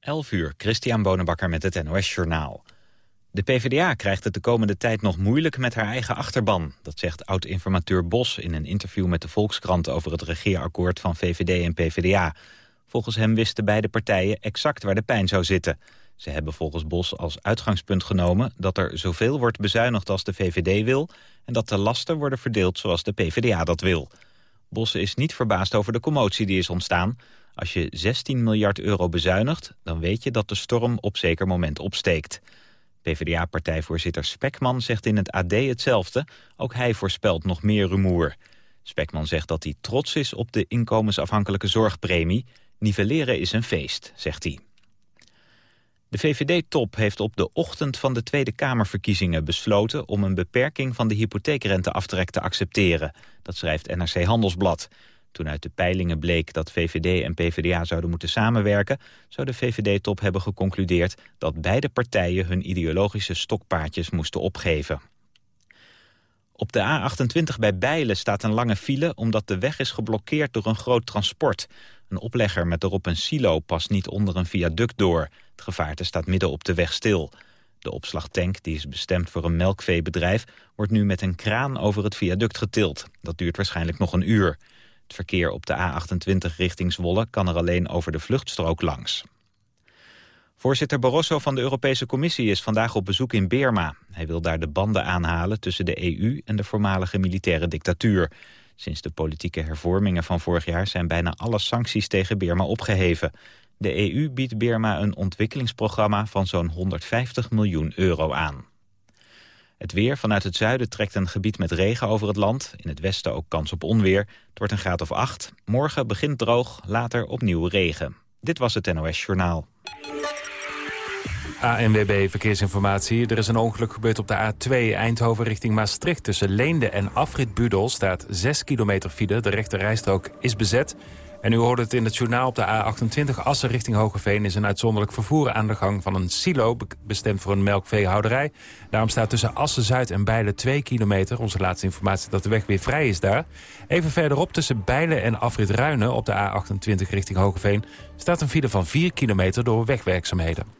11 uur, Christian Bonenbakker met het NOS Journaal. De PvdA krijgt het de komende tijd nog moeilijk met haar eigen achterban. Dat zegt oud-informateur Bos in een interview met de Volkskrant... over het regeerakkoord van VVD en PvdA. Volgens hem wisten beide partijen exact waar de pijn zou zitten. Ze hebben volgens Bos als uitgangspunt genomen... dat er zoveel wordt bezuinigd als de VVD wil... en dat de lasten worden verdeeld zoals de PvdA dat wil. Bos is niet verbaasd over de commotie die is ontstaan... Als je 16 miljard euro bezuinigt, dan weet je dat de storm op zeker moment opsteekt. PvdA-partijvoorzitter Spekman zegt in het AD hetzelfde. Ook hij voorspelt nog meer rumoer. Spekman zegt dat hij trots is op de inkomensafhankelijke zorgpremie. Nivelleren is een feest, zegt hij. De VVD-top heeft op de ochtend van de Tweede Kamerverkiezingen besloten... om een beperking van de hypotheekrenteaftrek te accepteren. Dat schrijft NRC Handelsblad. Toen uit de peilingen bleek dat VVD en PvdA zouden moeten samenwerken... zou de VVD-top hebben geconcludeerd dat beide partijen hun ideologische stokpaardjes moesten opgeven. Op de A28 bij Bijlen staat een lange file omdat de weg is geblokkeerd door een groot transport. Een oplegger met erop een silo past niet onder een viaduct door. Het gevaarte staat midden op de weg stil. De opslagtank, die is bestemd voor een melkveebedrijf, wordt nu met een kraan over het viaduct getild. Dat duurt waarschijnlijk nog een uur. Het verkeer op de A28 richting Zwolle kan er alleen over de vluchtstrook langs. Voorzitter Barroso van de Europese Commissie is vandaag op bezoek in Birma. Hij wil daar de banden aanhalen tussen de EU en de voormalige militaire dictatuur. Sinds de politieke hervormingen van vorig jaar zijn bijna alle sancties tegen Birma opgeheven. De EU biedt Birma een ontwikkelingsprogramma van zo'n 150 miljoen euro aan. Het weer vanuit het zuiden trekt een gebied met regen over het land. In het westen ook kans op onweer. Het wordt een graad of 8. Morgen begint droog, later opnieuw regen. Dit was het NOS Journaal. ANWB Verkeersinformatie. Er is een ongeluk gebeurd op de A2 Eindhoven richting Maastricht. Tussen Leende en Afrit Budel staat 6 kilometer file. De rechte rijstrook is bezet. En u hoorde het in het journaal op de A28 Assen richting Hogeveen... is een uitzonderlijk vervoer aan de gang van een silo... bestemd voor een melkveehouderij. Daarom staat tussen Assen-Zuid en Bijlen 2 kilometer. Onze laatste informatie dat de weg weer vrij is daar. Even verderop tussen Bijlen en Afrit Ruinen op de A28 richting Hogeveen... staat een file van 4 kilometer door wegwerkzaamheden.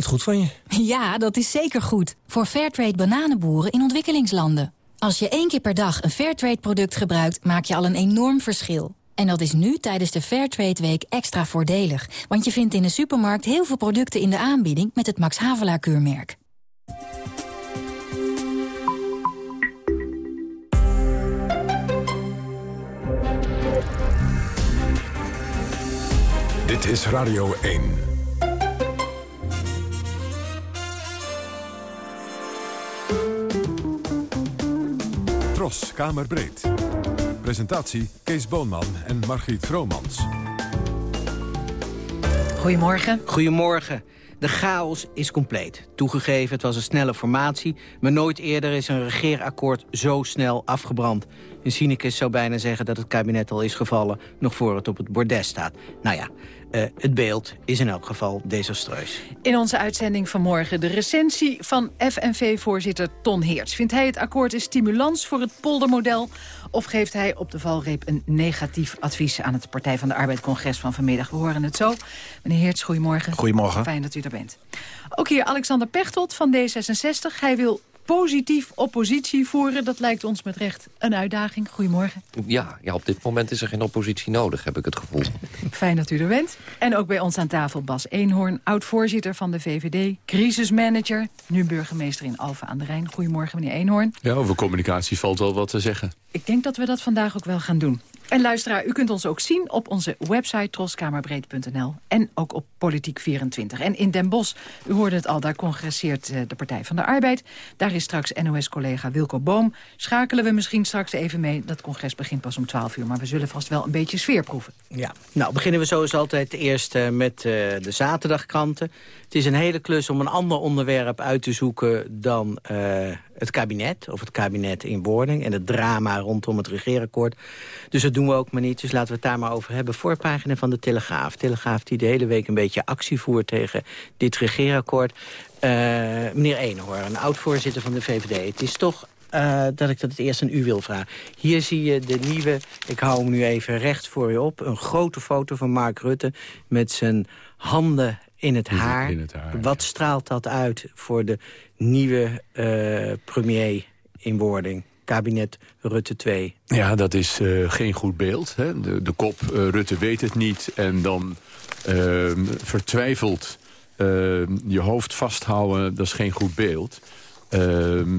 Wat goed van je. Ja, dat is zeker goed. Voor Fairtrade bananenboeren in ontwikkelingslanden. Als je één keer per dag een Fairtrade-product gebruikt, maak je al een enorm verschil. En dat is nu tijdens de Fairtrade Week extra voordelig. Want je vindt in de supermarkt heel veel producten in de aanbieding met het Max Havelaar keurmerk. Dit is Radio 1. Tros, Kamerbreed. Presentatie Kees Boonman en Margriet Vromans. Goedemorgen. Goedemorgen. De chaos is compleet. Toegegeven, het was een snelle formatie... maar nooit eerder is een regeerakkoord zo snel afgebrand. Een cynicus zou bijna zeggen dat het kabinet al is gevallen... nog voor het op het bordes staat. Nou ja, uh, het beeld is in elk geval desastreus. In onze uitzending vanmorgen de recensie van FNV-voorzitter Ton Heerts. Vindt hij het akkoord een stimulans voor het poldermodel... of geeft hij op de valreep een negatief advies... aan het Partij van de Arbeid-congres van vanmiddag? We horen het zo. Meneer Heerts, goedemorgen. Goedemorgen. Fijn dat u er bent. Ook hier Alexander Pechtold van D66. Hij wil positief oppositie voeren. Dat lijkt ons met recht een uitdaging. Goedemorgen. Ja, ja, op dit moment is er geen oppositie nodig, heb ik het gevoel. Fijn dat u er bent. En ook bij ons aan tafel Bas Eenhoorn, oud-voorzitter van de VVD, crisismanager, nu burgemeester in Alphen aan de Rijn. Goedemorgen, meneer Eenhoorn. Ja, over communicatie valt wel wat te zeggen. Ik denk dat we dat vandaag ook wel gaan doen. En luisteraar, u kunt ons ook zien op onze website troskamerbreed.nl en ook op Politiek24. En in Den Bosch, u hoorde het al, daar congresseert eh, de Partij van de Arbeid. Daar is straks NOS-collega Wilco Boom. Schakelen we misschien straks even mee. Dat congres begint pas om 12 uur, maar we zullen vast wel een beetje sfeer proeven. Ja, nou beginnen we zoals altijd eerst uh, met uh, de zaterdagkranten. Het is een hele klus om een ander onderwerp uit te zoeken dan uh, het kabinet. Of het kabinet in wording en het drama rondom het regeerakkoord. Dus dat doen we ook maar niet, dus laten we het daar maar over hebben. Voorpagina van de Telegraaf. Telegraaf die de hele week een beetje actie voert tegen dit regeerakkoord. Meneer Eenhoor, een oud-voorzitter van de VVD. Het is toch uh, dat ik dat het eerst aan u wil vragen. Hier zie je de nieuwe, ik hou hem nu even recht voor je op... een grote foto van Mark Rutte met zijn handen in het haar. In het haar Wat straalt dat uit voor de nieuwe uh, premier in wording? kabinet Rutte 2. Ja, dat is uh, geen goed beeld. Hè? De, de kop uh, Rutte weet het niet en dan uh, vertwijfeld je hoofd vasthouden, dat is geen goed beeld. Ehm,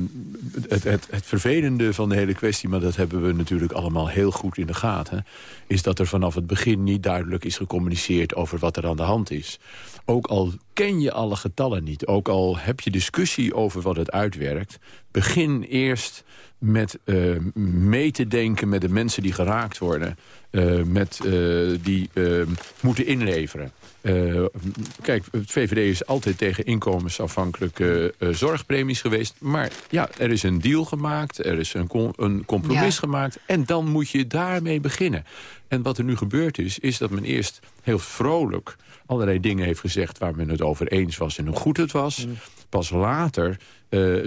het, het, het, vervelende van de hele kwestie, maar dat hebben we natuurlijk allemaal heel goed in de gaten... is dat er vanaf het begin niet duidelijk is gecommuniceerd over wat er aan de hand is. Ook al ken je alle getallen niet, ook al heb je discussie over wat het uitwerkt... begin eerst met uh, mee te denken met de mensen die geraakt worden... Uh, met, uh, die moeten inleveren. Kijk, het VVD is altijd tegen inkomensafhankelijke zorgpremies geweest. Maar ja, er is een deal gemaakt, er is een, een compromis gemaakt... en dan moet je daarmee beginnen. En wat er nu gebeurd is, is dat men eerst heel vrolijk... allerlei dingen heeft gezegd waar men het over eens was en hoe goed het was. Mm. Pas later uh,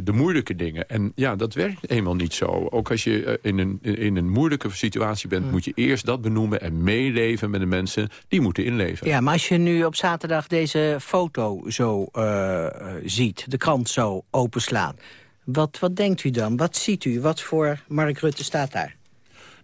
de moeilijke dingen. En ja, dat werkt eenmaal niet zo. Ook als je uh, in, een, in een moeilijke situatie bent... Mm. moet je eerst dat benoemen en meeleven met de mensen die moeten inleveren. Ja, maar als je nu op zaterdag deze foto zo uh, ziet... de krant zo openslaat... Wat, wat denkt u dan? Wat ziet u? Wat voor Mark Rutte staat daar?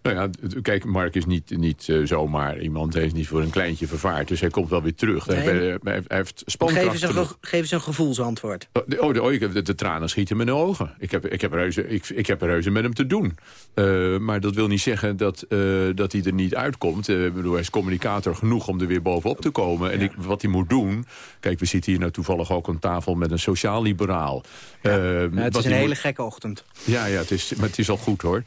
Nou ja, kijk, Mark is niet, niet uh, zomaar iemand. Hij is niet voor een kleintje vervaard. Dus hij komt wel weer terug. Nee. Hij, hij, heeft spankracht geef eens, een, geef eens een gevoelsantwoord. Oh, de, oh, de, oh de, de, tranen schieten me in de ogen. Ik heb, ik heb, reuze, ik, ik heb reuze met hem te doen. Uh, maar dat wil niet zeggen dat, uh, dat hij er niet uitkomt. ik bedoel, hij is communicator genoeg om er weer bovenop te komen. En ja. ik, wat hij moet doen... Kijk, we zitten hier nou toevallig ook aan tafel met een sociaal-liberaal. Ja. het is een hele moet... gekke ochtend. Ja, ja het is, maar het is al goed hoor.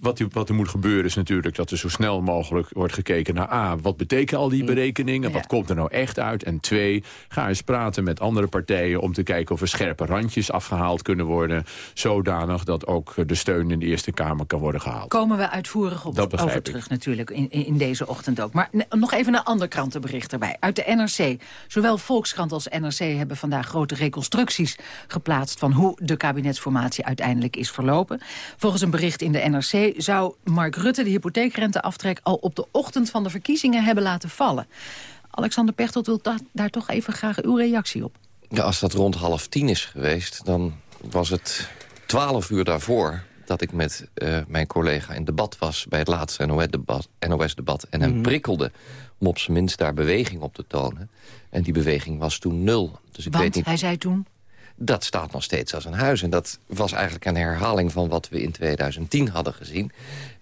Wat hij wat er moet gebeuren is natuurlijk dat er zo snel mogelijk wordt gekeken naar A, wat betekenen al die mm. berekeningen? Wat komt er nou echt uit? En twee, ga eens praten met andere partijen om te kijken of er scherpe randjes afgehaald kunnen worden. Zodanig dat ook de steun in de Eerste Kamer kan worden gehaald. Komen we uitvoerig op dat over terug natuurlijk in, in deze ochtend ook. Maar nog even een ander krantenbericht erbij. Uit de NRC. Zowel Volkskrant als NRC hebben vandaag grote reconstructies geplaatst van hoe de kabinetsformatie uiteindelijk is verlopen. Volgens een bericht in de NRC zou Mark Rutte de hypotheekrenteaftrek... al op de ochtend van de verkiezingen hebben laten vallen. Alexander Pechtold wil daar toch even graag uw reactie op. Ja, als dat rond half tien is geweest, dan was het twaalf uur daarvoor dat ik met uh, mijn collega in debat was... bij het laatste NOS-debat NOS -debat, en hem mm. prikkelde om op zijn minst daar beweging op te tonen. En die beweging was toen nul. Dus ik Want weet niet... hij zei toen? Dat staat nog steeds als een huis. En dat was eigenlijk een herhaling van wat we in 2010 hadden gezien.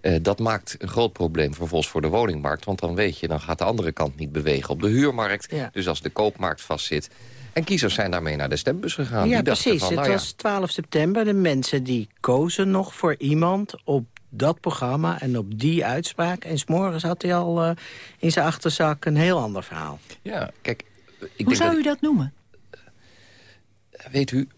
Uh, dat maakt een groot probleem vervolgens voor de woningmarkt. Want dan weet je, dan gaat de andere kant niet bewegen op de huurmarkt. Ja. Dus als de koopmarkt vastzit... En kiezers zijn daarmee naar de stembus gegaan. Ja, precies. Van, nou het ja. was 12 september. De mensen die kozen nog voor iemand op dat programma en op die uitspraak. En s'morgens had hij al uh, in zijn achterzak een heel ander verhaal. Ja, kijk... Ik Hoe zou u dat noemen? Weet u,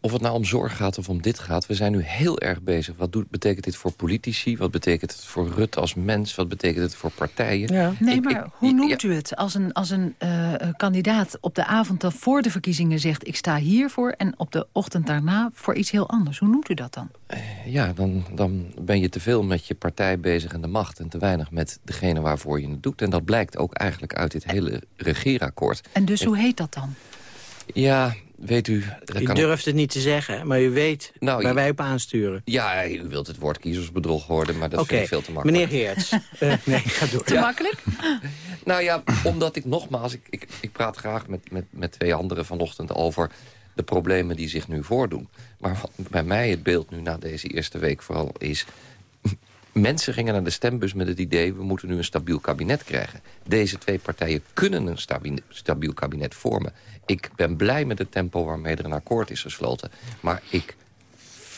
of het nou om zorg gaat of om dit gaat... we zijn nu heel erg bezig. Wat doet, betekent dit voor politici? Wat betekent het voor Rutte als mens? Wat betekent het voor partijen? Ja. Nee, maar hoe noemt u het als een, als een uh, kandidaat op de avond dat voor de verkiezingen zegt... ik sta hiervoor en op de ochtend daarna voor iets heel anders? Hoe noemt u dat dan? Uh, ja, dan, dan ben je te veel met je partij bezig en de macht... en te weinig met degene waarvoor je het doet. En dat blijkt ook eigenlijk uit dit hele regeerakkoord. En dus hoe heet dat dan? Ja, weet u... U durft het niet te zeggen, maar u weet nou, waar wij op aansturen. Ja, u wilt het woord kiezersbedrog horen, maar dat okay. vind ik veel te makkelijk. Meneer Heerts. uh, nee, ga door. Te makkelijk? nou ja, omdat ik nogmaals... Ik, ik, ik praat graag met, met, met twee anderen vanochtend over de problemen die zich nu voordoen. Maar wat bij mij het beeld nu na deze eerste week vooral is... Mensen gingen naar de stembus met het idee... we moeten nu een stabiel kabinet krijgen. Deze twee partijen kunnen een stabiel kabinet vormen. Ik ben blij met het tempo waarmee er een akkoord is gesloten. Maar ik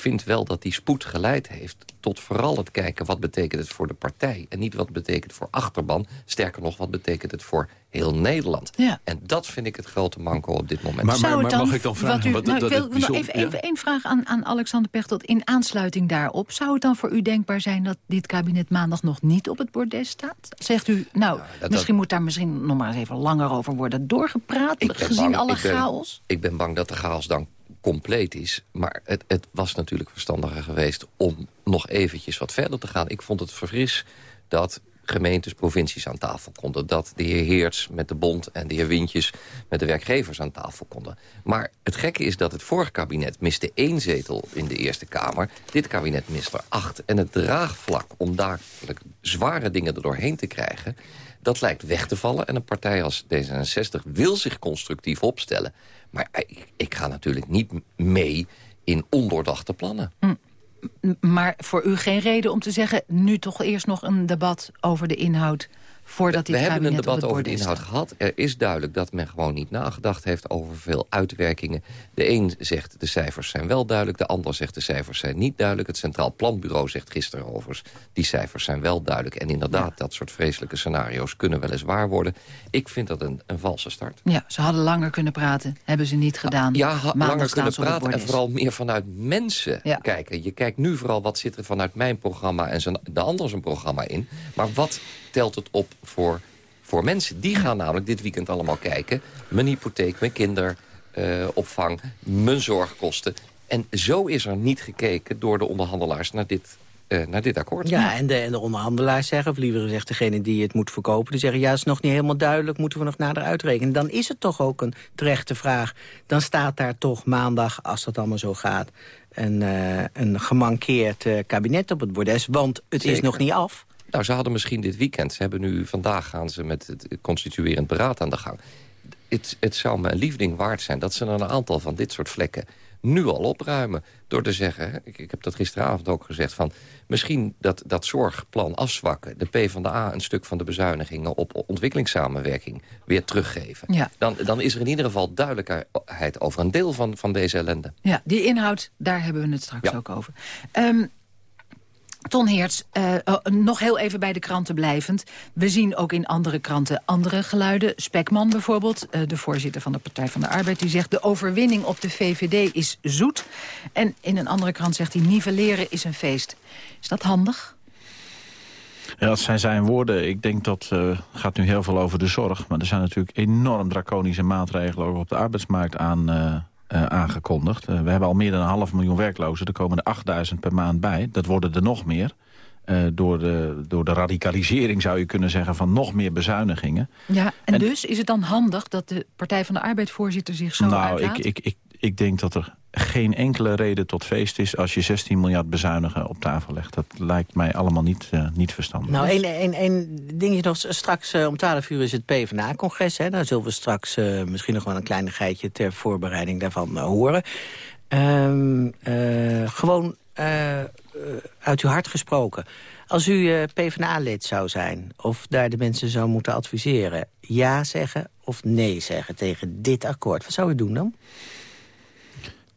vind wel dat die spoed geleid heeft tot vooral het kijken... wat betekent het voor de partij en niet wat betekent het voor achterban. Sterker nog, wat betekent het voor heel Nederland. Ja. En dat vind ik het grote manco op dit moment. Maar, Zou maar, het maar dan, mag ik dan vragen... wat u, wat, nou, dat ik wil het nog bijzonder- even, even één vraag aan, aan Alexander Pechtold in aansluiting daarop. Zou het dan voor u denkbaar zijn dat dit kabinet maandag nog niet op het bordes staat? Zegt u, nou, dat- misschien moet daar misschien nog maar eens even langer over worden doorgepraat, gezien bang- alle ik ben- chaos? Ik ben bang dat de chaos dan compleet is. Maar het, het was natuurlijk verstandiger geweest om nog eventjes wat verder te gaan. Ik vond het verfris dat gemeentes, provincies aan tafel konden. Dat de heer Heerts met de bond en de heer Wintjes met de werkgevers aan tafel konden. Maar het gekke is dat het vorige kabinet miste één zetel in de Eerste Kamer. Dit kabinet mist er acht. En het draagvlak om dadelijk zware dingen er doorheen te krijgen... dat lijkt weg te vallen. En een partij als D66 wil zich constructief opstellen. Maar ik, ga natuurlijk niet mee in ondoordachte plannen. M- Maar voor u geen reden om te zeggen... nu toch eerst nog een debat over de inhoud... voordat dit We hebben een debat over de inhoud gehad. Er is duidelijk dat men gewoon niet nagedacht heeft over veel uitwerkingen. De een zegt de cijfers zijn wel duidelijk. De ander zegt de cijfers zijn niet duidelijk. Het Centraal Planbureau zegt gisteren overigens... die cijfers zijn wel duidelijk. En inderdaad, dat soort vreselijke scenario's kunnen wel eens waar worden. Ik vind dat een, een valse start. Ja, ze hadden langer kunnen praten. Hebben ze niet gedaan. Ja, langer kunnen praten en vooral meer vanuit mensen Ja. kijken. Je kijkt nu vooral wat zit er vanuit mijn programma en zijn, de ander zijn programma in. Maar wat telt het op voor, voor mensen? Die gaan namelijk dit weekend allemaal kijken. Mijn hypotheek, mijn kinderopvang, mijn zorgkosten. En zo is er niet gekeken door de onderhandelaars naar dit, eh, naar dit akkoord. Ja, en de, en de onderhandelaars zeggen, of liever gezegd degene die het moet verkopen... die zeggen, ja, is nog niet helemaal duidelijk, moeten we nog nader uitrekenen. Dan is het toch ook een terechte vraag. Dan staat daar toch maandag, als dat allemaal zo gaat... een, eh, een gemankeerd eh, kabinet op het bordes, want het is nog niet af. Nou, ze hadden misschien dit weekend... ze hebben nu vandaag gaan ze met het constituerend beraad aan de gang. Het, het zou me een liefding waard zijn dat ze een aantal van dit soort vlekken nu al opruimen. Door te zeggen, ik, ik heb dat gisteravond ook gezegd... van misschien dat, dat zorgplan afzwakken. De PvdA een stuk van de bezuinigingen op ontwikkelingssamenwerking weer teruggeven. Ja. Dan, dan is er in ieder geval duidelijkheid over een deel van, van deze ellende. Ja, die inhoud, daar hebben we het straks Ja. ook over. Ehm, Ton Heerts, eh, oh, nog heel even bij de kranten blijvend. We zien ook in andere kranten andere geluiden. Spekman bijvoorbeeld, eh, de voorzitter van de Partij van de Arbeid... die zegt de overwinning op de VVD is zoet. En in een andere krant zegt hij nivelleren is een feest. Is dat handig? Ja, dat zijn zijn woorden. Ik denk dat eh gaat nu heel veel over de zorg. Maar er zijn natuurlijk enorm draconische maatregelen ook op de arbeidsmarkt aan, eh, aangekondigd. Eh, we hebben al meer dan een half miljoen werklozen. Er komen er 8000 per maand bij. Dat worden er nog meer. Eh, door, de, door de radicalisering zou je kunnen zeggen van nog meer bezuinigingen. Ja, en, En- dus is het dan handig dat de Partij van de Arbeid-voorzitter zich zo nou, uitlaat? ik, ik, ik, ik denk dat er geen enkele reden tot feest is... als je 16 miljard bezuinigen op tafel legt. Dat lijkt mij allemaal niet, eh, niet verstandig. Nou, één, één, één dingetje nog. Straks eh, om 12 uur is het PvdA-congres. Daar zullen we straks eh, misschien nog wel een kleinigheidje... ter voorbereiding daarvan horen. Ehm, eh, gewoon uit uw hart gesproken. Als u PvdA-lid zou zijn... of daar de mensen zou moeten adviseren... ja zeggen of nee zeggen tegen dit akkoord. Wat zou u doen dan?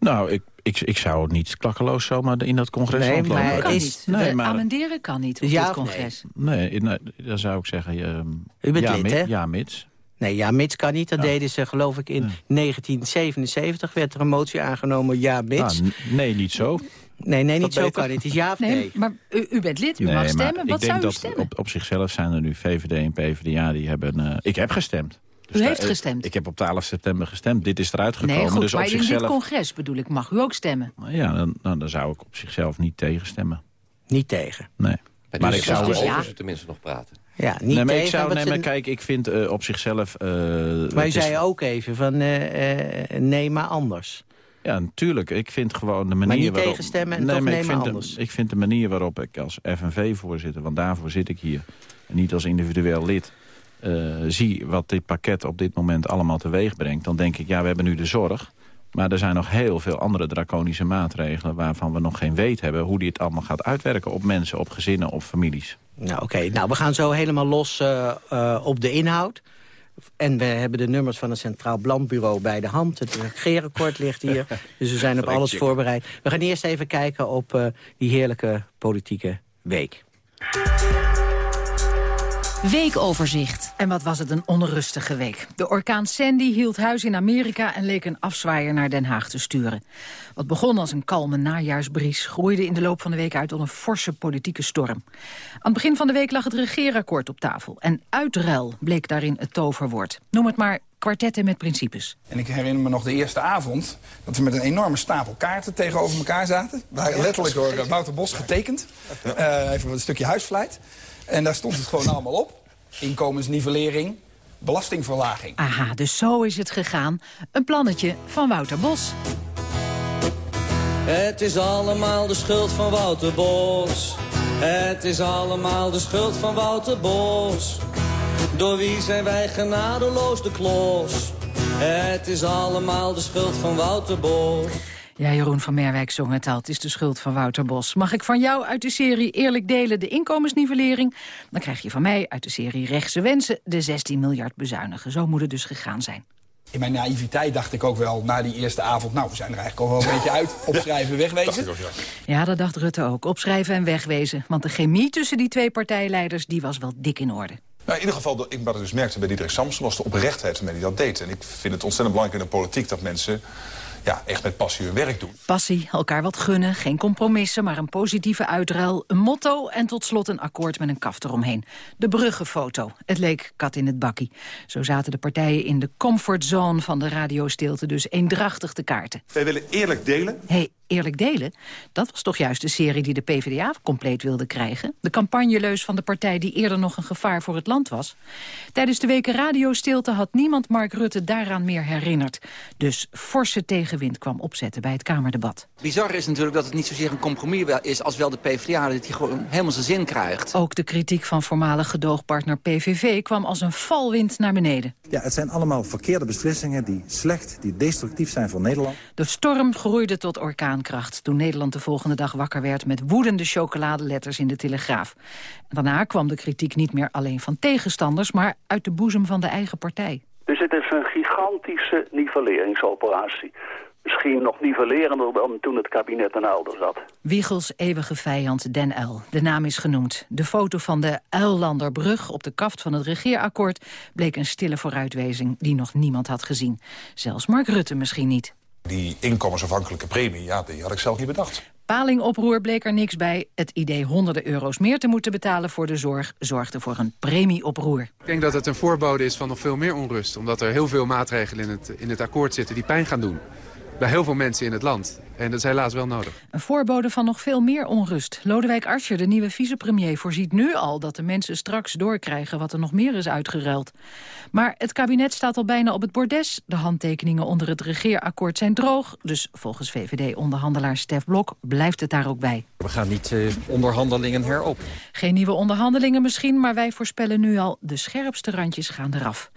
Nou, ik, ik, ik zou het niet klakkeloos zomaar in dat congres Nee, ontlopen. maar kan is- niet. Nee, maar- amenderen kan niet op Ja dit nee? congres. Nee, nee, dan zou ik zeggen... ehm, U bent ja, lid, hè? Ja, mits. Nee, ja, mits kan niet. Dat Ja. deden ze, geloof ik, in 1977 werd er een motie aangenomen. Ja, mits. Ah, n- nee, niet zo. nee, nee, niet zo beter? kan. Het is ja of nee. Nee, maar u, u bent lid, u nee, mag stemmen. Wat zou u dat stemmen? op, op zichzelf zijn er nu VVD en PvdA die hebben... eh, ik heb gestemd. Dus U daar- heeft gestemd? Ik heb op 12 september gestemd. Dit is eruit gekomen. Nee, goed, dus op maar in zichzelf, dit congres bedoel ik, mag u ook stemmen. Ja, dan, nou, dan zou ik op zichzelf niet tegenstemmen. Niet tegen. Nee. Maar ik zou dus ja. over ze tenminste nog praten. Ja, niet nee, maar tegen. ik zou, nee, ze- maar kijk, ik vind eh, op zichzelf... eh, maar is- zei ook even van eh, eh, nee, maar anders. Ja, natuurlijk. Ik vind gewoon de manier niet waarop... tegenstemmen en nee, toch maar de- anders. ik vind de manier waarop ik als FNV-voorzitter... want daarvoor zit ik hier, en niet als individueel lid... eh, zie wat dit pakket op dit moment allemaal teweeg brengt... dan denk ik, ja, we hebben nu de zorg... maar er zijn nog heel veel andere draconische maatregelen... waarvan we nog geen weet hebben hoe die het allemaal gaat uitwerken... op mensen, op gezinnen, op families. Nou, oké. Nou, we gaan zo helemaal los eh, eh, op de inhoud. en we hebben de nummers van het Centraal Planbureau bij de hand. Het regeerakkoord ligt hier, dus we zijn op alles voorbereid. We gaan eerst even kijken op uh, die heerlijke politieke week. Weekoverzicht. En wat was het een onrustige week. De orkaan Sandy hield huis in Amerika en leek een afzwaaier naar Den Haag te sturen. Wat begon als een kalme najaarsbries groeide in de loop van de week uit tot een forse politieke storm. Aan het begin van de week lag het regeerakkoord op tafel. En uitruil bleek daarin het toverwoord. Noem het maar kwartetten met principes. En ik herinner me nog de eerste avond dat we met een enorme stapel kaarten tegenover elkaar zaten. Waren letterlijk door Wouter Bos getekend. Uh, even een stukje huisvleit. En daar stond het gewoon allemaal op. Inkomensnivellering, belastingverlaging. Aha, dus zo is het gegaan. Een plannetje van Wouter Bos. Het is allemaal de schuld van Wouter Bos. Het is allemaal de schuld van Wouter Bos. Door wie zijn wij genadeloos de klos? Het is allemaal de schuld van Wouter Bos. Ja, Jeroen van Merwijk zong het al. Het is de schuld van Wouter Bos. Mag ik van jou uit de serie Eerlijk Delen de inkomensnivellering? Dan krijg je van mij uit de serie Rechtse Wensen de 16 miljard bezuinigen. Zo moet het dus gegaan zijn. In mijn naïviteit dacht ik ook wel na die eerste avond... nou, we zijn er eigenlijk al wel een beetje uit. Opschrijven, wegwezen. Ook, ja. ja, dat dacht Rutte ook. Opschrijven en wegwezen. Want de chemie tussen die twee partijleiders die was wel dik in orde. Nou, in ieder geval, ik, wat ik dus merkte bij Diederik Samson... was de oprechtheid waarmee hij dat deed. En ik vind het ontzettend belangrijk in de politiek... dat mensen ja, echt met passie hun werk doen. Passie, elkaar wat gunnen, geen compromissen, maar een positieve uitruil, een motto en tot slot een akkoord met een kaft eromheen. De bruggenfoto. Het leek kat in het bakkie. Zo zaten de partijen in de comfortzone van de radiostilte dus eendrachtig te kaarten. Wij willen eerlijk delen. Hey, eerlijk delen? Dat was toch juist de serie die de PvdA compleet wilde krijgen? De campagneleus van de partij die eerder nog een gevaar voor het land was? Tijdens de weken radiostilte had niemand Mark Rutte daaraan meer herinnerd. Dus forse tegenwind kwam opzetten bij het Kamerdebat. Bizar is natuurlijk dat het niet zozeer een compromis is... als wel de PvdA, dat hij gewoon helemaal zijn zin krijgt. Ook de kritiek van voormalig gedoogpartner PVV kwam als een valwind naar beneden. Ja, het zijn allemaal verkeerde beslissingen die slecht, die destructief zijn voor Nederland. De storm groeide tot orkaan toen Nederland de volgende dag wakker werd met woedende chocoladeletters in de Telegraaf. Daarna kwam de kritiek niet meer alleen van tegenstanders, maar uit de boezem van de eigen partij. Dus het is een gigantische nivelleringsoperatie. Misschien nog nivellerender dan toen het kabinet Den Elder zat. Wiegels eeuwige vijand Den El. De naam is genoemd. De foto van de Uillanderbrug op de kaft van het regeerakkoord... bleek een stille vooruitwezing die nog niemand had gezien. Zelfs Mark Rutte misschien niet. Die inkomensafhankelijke premie, ja, die had ik zelf niet bedacht. Palingoproer bleek er niks bij. Het idee honderden euro's meer te moeten betalen voor de zorg... zorgde voor een premieoproer. Ik denk dat het een voorbode is van nog veel meer onrust. Omdat er heel veel maatregelen in het, in het akkoord zitten die pijn gaan doen bij heel veel mensen in het land. En dat is helaas wel nodig. Een voorbode van nog veel meer onrust. Lodewijk Asscher, de nieuwe vicepremier, voorziet nu al... dat de mensen straks doorkrijgen wat er nog meer is uitgeruild. Maar het kabinet staat al bijna op het bordes. De handtekeningen onder het regeerakkoord zijn droog. Dus volgens VVD-onderhandelaar Stef Blok blijft het daar ook bij. We gaan niet uh, onderhandelingen herop. Geen nieuwe onderhandelingen misschien, maar wij voorspellen nu al... de scherpste randjes gaan eraf.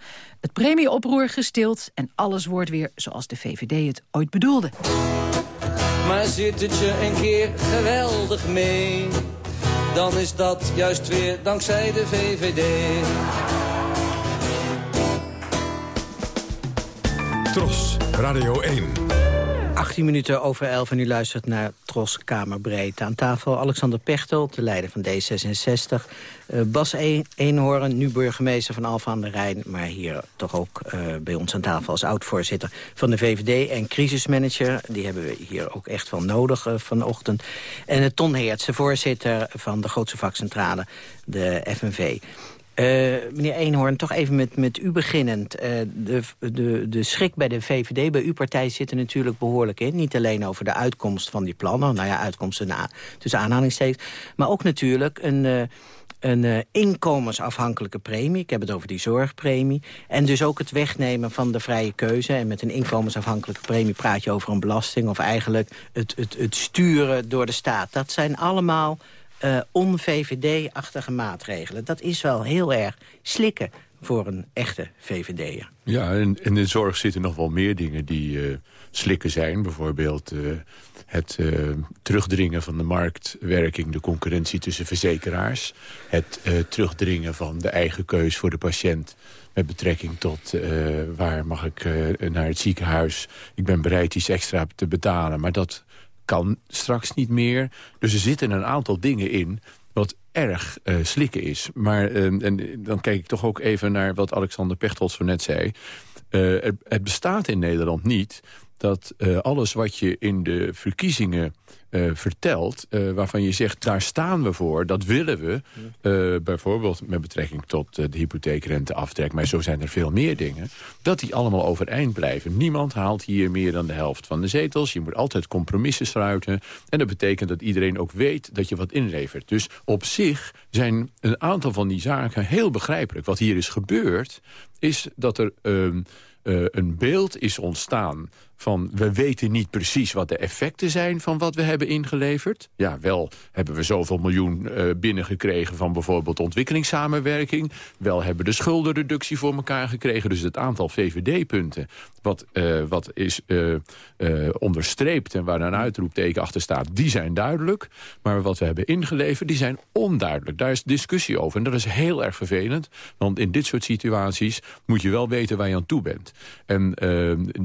Het premieoproer gestild en alles wordt weer zoals de VVD het ooit bedoelde. Maar zit het je een keer geweldig mee, dan is dat juist weer dankzij de VVD. Tros, Radio 1. 18 minuten over 11 en u luistert naar Tros Kamerbreed. Aan tafel Alexander Pechtel, de leider van D66. Uh, eh, Bas e Eenhoorn, nu burgemeester van Alphen aan de Rijn... maar hier toch ook uh, bij ons aan tafel als oud-voorzitter van de VVD... en crisismanager, die hebben we hier ook echt wel nodig uh, vanochtend. En Ton Heertse, voorzitter van de grootste vakcentrale, de FNV. Uh, meneer Eenhoorn, toch even met, met u beginnend. Uh, de, de, de schrik bij de VVD, bij uw partij zit er natuurlijk behoorlijk in. Niet alleen over de uitkomst van die plannen. Nou ja, uitkomsten tussen aanhalingstekens. Maar ook natuurlijk een... Uh, een inkomensafhankelijke premie. Ik heb het over die zorgpremie. En dus ook het wegnemen van de vrije keuze. En met een inkomensafhankelijke premie praat je over een belasting... of eigenlijk het, het, het sturen door de staat. Dat zijn allemaal uh, on-VVD-achtige maatregelen. Dat is wel heel erg slikken voor een echte VVD'er. Ja, en in de zorg zitten nog wel meer dingen die uh, slikken zijn. Bijvoorbeeld uh, het terugdringen van de marktwerking, de concurrentie tussen verzekeraars. Het terugdringen van de eigen keus voor de patiënt met betrekking tot waar mag ik naar het ziekenhuis. Ik ben bereid iets extra te betalen, maar dat kan straks niet meer. Dus er zitten een aantal dingen in wat erg uh, slikken is. Maar uh, en dan kijk ik toch ook even naar wat Alexander Pechtold zo net zei. Het, het, bestaat in Nederland niet dat uh, alles wat je in de verkiezingen uh, vertelt... Uh, waarvan je zegt, daar staan we voor, dat willen we... bijvoorbeeld met betrekking tot de hypotheekrenteaftrek... maar zo zijn er veel meer dingen... dat die allemaal overeind blijven. Niemand haalt hier meer dan de helft van de zetels. Je moet altijd compromissen sluiten. En dat betekent dat iedereen ook weet dat je wat inlevert. Dus op zich zijn een aantal van die zaken heel begrijpelijk. Wat hier is gebeurd, is dat er... Uh, een beeld is ontstaan van we weten niet precies wat de effecten zijn van wat we hebben ingeleverd. Ja, wel hebben we zoveel miljoen uh, binnengekregen van bijvoorbeeld ontwikkelingssamenwerking. Wel hebben de schuldenreductie voor elkaar gekregen. Dus het aantal VVD-punten wat, uh, wat is uh, onderstreept en waar een uitroepteken achter staat, die zijn duidelijk. Maar wat we hebben ingeleverd, die zijn onduidelijk. Daar is discussie over en dat is heel erg vervelend. Want in dit soort situaties moet je wel weten waar je aan toe bent. En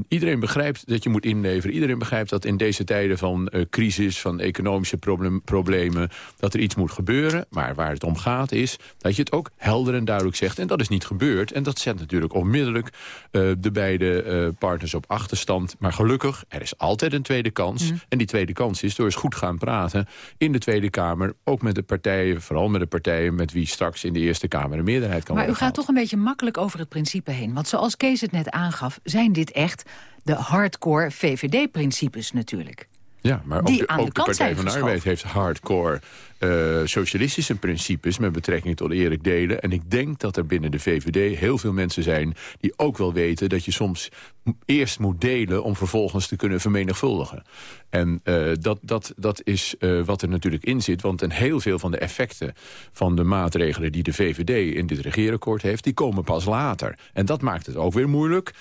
iedereen begrijpt dat je moet inleveren. Iedereen begrijpt dat in deze tijden van uh, crisis, van economische problem, problemen... dat er iets moet gebeuren. Maar waar het om gaat is dat je het ook helder en duidelijk zegt. En dat is niet gebeurd. En dat zet natuurlijk onmiddellijk uh, de beide uh, partners op achterstand. Maar gelukkig, er is altijd een tweede kans. Mm. En die tweede kans is door eens goed gaan praten in de Tweede Kamer. Ook met de partijen, vooral met de partijen met wie straks in de Eerste Kamer een meerderheid kan maar worden Maar u gaat toch een beetje makkelijk over het principe heen. Want zoals Kees het net aangaf, zijn dit echt de hardcore VVD-principes natuurlijk. Ja, maar ook de, ook de Partij van de Arbeid heeft hardcore uh, socialistische principes... met betrekking tot eerlijk delen. En ik denk dat er binnen de VVD heel veel mensen zijn... die ook wel weten dat je soms eerst moet delen... om vervolgens te kunnen vermenigvuldigen. En uh, dat, dat, dat is uh, wat er natuurlijk in zit. Want een heel veel van de effecten van de maatregelen... die de VVD in dit regeerakkoord heeft... die komen pas later. En dat maakt het ook weer moeilijk.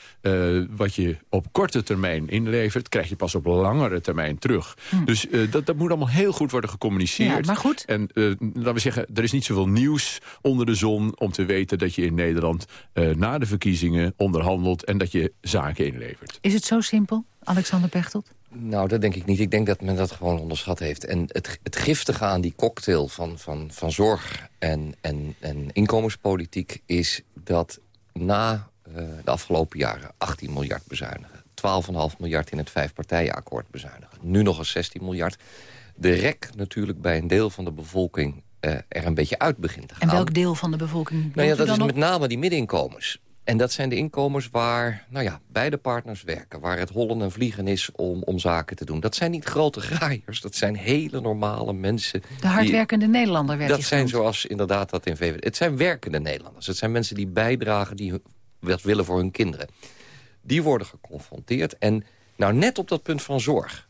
wat je op korte termijn inlevert... krijg je pas op langere termijn terug. Hm. Dus dat, dat moet allemaal heel goed worden gecommuniceerd. Ja, maar goed, en uh, laten we zeggen, er is niet zoveel nieuws onder de zon... om te weten dat je in Nederland uh, na de verkiezingen onderhandelt... en dat je zaken inlevert. Is het zo simpel, Alexander Pechtold? Nou, dat denk ik niet. Ik denk dat men dat gewoon onderschat heeft. En het, het giftige aan die cocktail van, van, van zorg en, en, en inkomenspolitiek... is dat na uh, de afgelopen jaren 18 miljard bezuinigen... 12,5 miljard in het vijfpartijenakkoord bezuinigen... nu nog eens 16 miljard de rek natuurlijk bij een deel van de bevolking uh, er een beetje uit begint te gaan. En welk deel van de bevolking? Nou ja, dat is met name die middeninkomens. En dat zijn de inkomens waar nou ja, beide partners werken. Waar het hollen en vliegen is om, om zaken te doen. Dat zijn niet grote graaiers. Dat zijn hele normale mensen. De hardwerkende die, Nederlander werd Dat zijn zoals inderdaad dat in VVD. Het zijn werkende Nederlanders. Het zijn mensen die bijdragen, die wat willen voor hun kinderen. Die worden geconfronteerd. En nou net op dat punt van zorg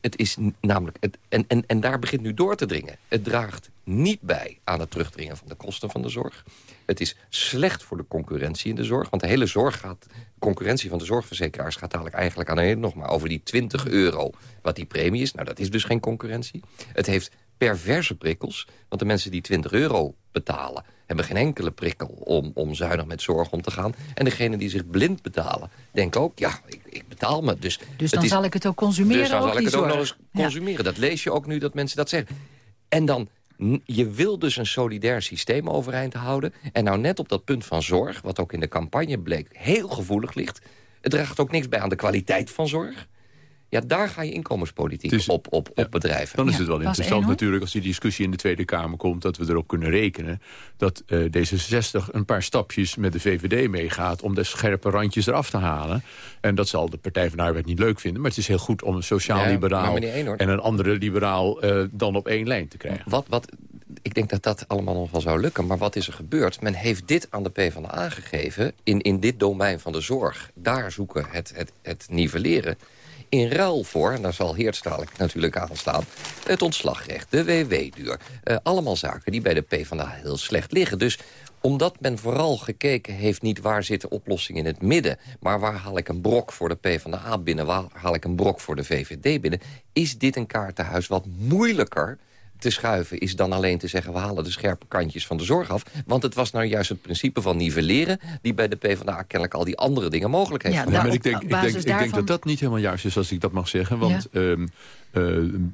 het is namelijk, het, en, en, en daar begint nu door te dringen. Het draagt niet bij aan het terugdringen van de kosten van de zorg. Het is slecht voor de concurrentie in de zorg. Want de hele zorg gaat, concurrentie van de zorgverzekeraars gaat dadelijk eigenlijk alleen nog maar over die 20 euro wat die premie is. Nou, dat is dus geen concurrentie. Het heeft perverse prikkels. Want de mensen die 20 euro betalen... hebben geen enkele prikkel om, om zuinig met zorg om te gaan. En degenen die zich blind betalen, denken ook... ja, ik, ik betaal me. Dus, dus dan zal ik het ook consumeren, Dus dan zal ik het ook nog eens consumeren. Dat lees je ook nu dat mensen dat zeggen. En dan je wil dus een solidair systeem overeind houden. En nou net op dat punt van zorg, wat ook in de campagne bleek... heel gevoelig ligt. Het draagt ook niks bij aan de kwaliteit van zorg. Ja, daar ga je inkomenspolitiek dus, op, op, op bedrijven. Dan is het wel interessant natuurlijk als die discussie in de Tweede Kamer komt... dat we erop kunnen rekenen dat uh, D66 een paar stapjes met de VVD meegaat... om de scherpe randjes eraf te halen. En dat zal de Partij van de Arbeid niet leuk vinden... maar het is heel goed om een sociaal-liberaal en een andere liberaal uh, dan op één lijn te krijgen. Wat, wat, ik denk dat dat allemaal nog wel zou lukken. Maar wat is er gebeurd? Men heeft dit aan de PvdA gegeven in, in dit domein van de zorg. Daar zoeken het, het, het nivelleren in ruil voor, en daar zal Heerts natuurlijk aan staan... het ontslagrecht, de WW-duur. Uh, allemaal zaken die bij de PvdA heel slecht liggen. Dus Omdat men vooral gekeken heeft niet waar zit de oplossing in het midden... maar waar haal ik een brok voor de PvdA binnen, waar haal ik een brok voor de VVD binnen... is dit een kaartenhuis wat moeilijker te schuiven is dan alleen te zeggen... we halen de scherpe kantjes van de zorg af. Want het was nou juist het principe van nivelleren... die bij de PvdA kennelijk al die andere dingen mogelijk heeft ja, gemaakt. maar ik denk, ik, denk, ik denk dat dat niet helemaal juist is als ik dat mag zeggen. Want ehm, eh,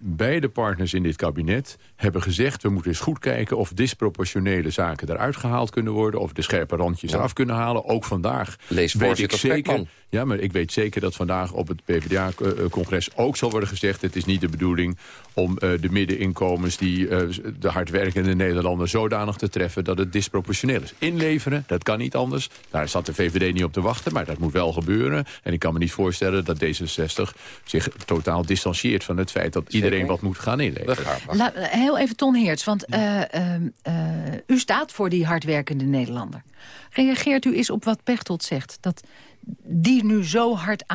beide partners in dit kabinet hebben gezegd... we moeten eens goed kijken of disproportionele zaken eruit gehaald kunnen worden... of de scherpe randjes eraf kunnen halen. Ook vandaag Lees weet ik zeker... Ja, maar ik weet zeker dat vandaag op het PvdA-congres ook zal worden gezegd... het is niet de bedoeling om uh, de middeninkomens... die uh, de hardwerkende Nederlanders zodanig te treffen... dat het disproportioneel is. Inleveren, dat kan niet anders. Daar zat de VVD niet op te wachten, maar dat moet wel gebeuren. En ik kan me niet voorstellen dat D66 zich totaal distancieert... van het feit dat iedereen wat moet gaan inleveren. La, heel even Ton Heerts, want uh, u staat voor die hardwerkende Nederlander. Reageert u eens op wat Pechtold zegt... dat die nu zo hard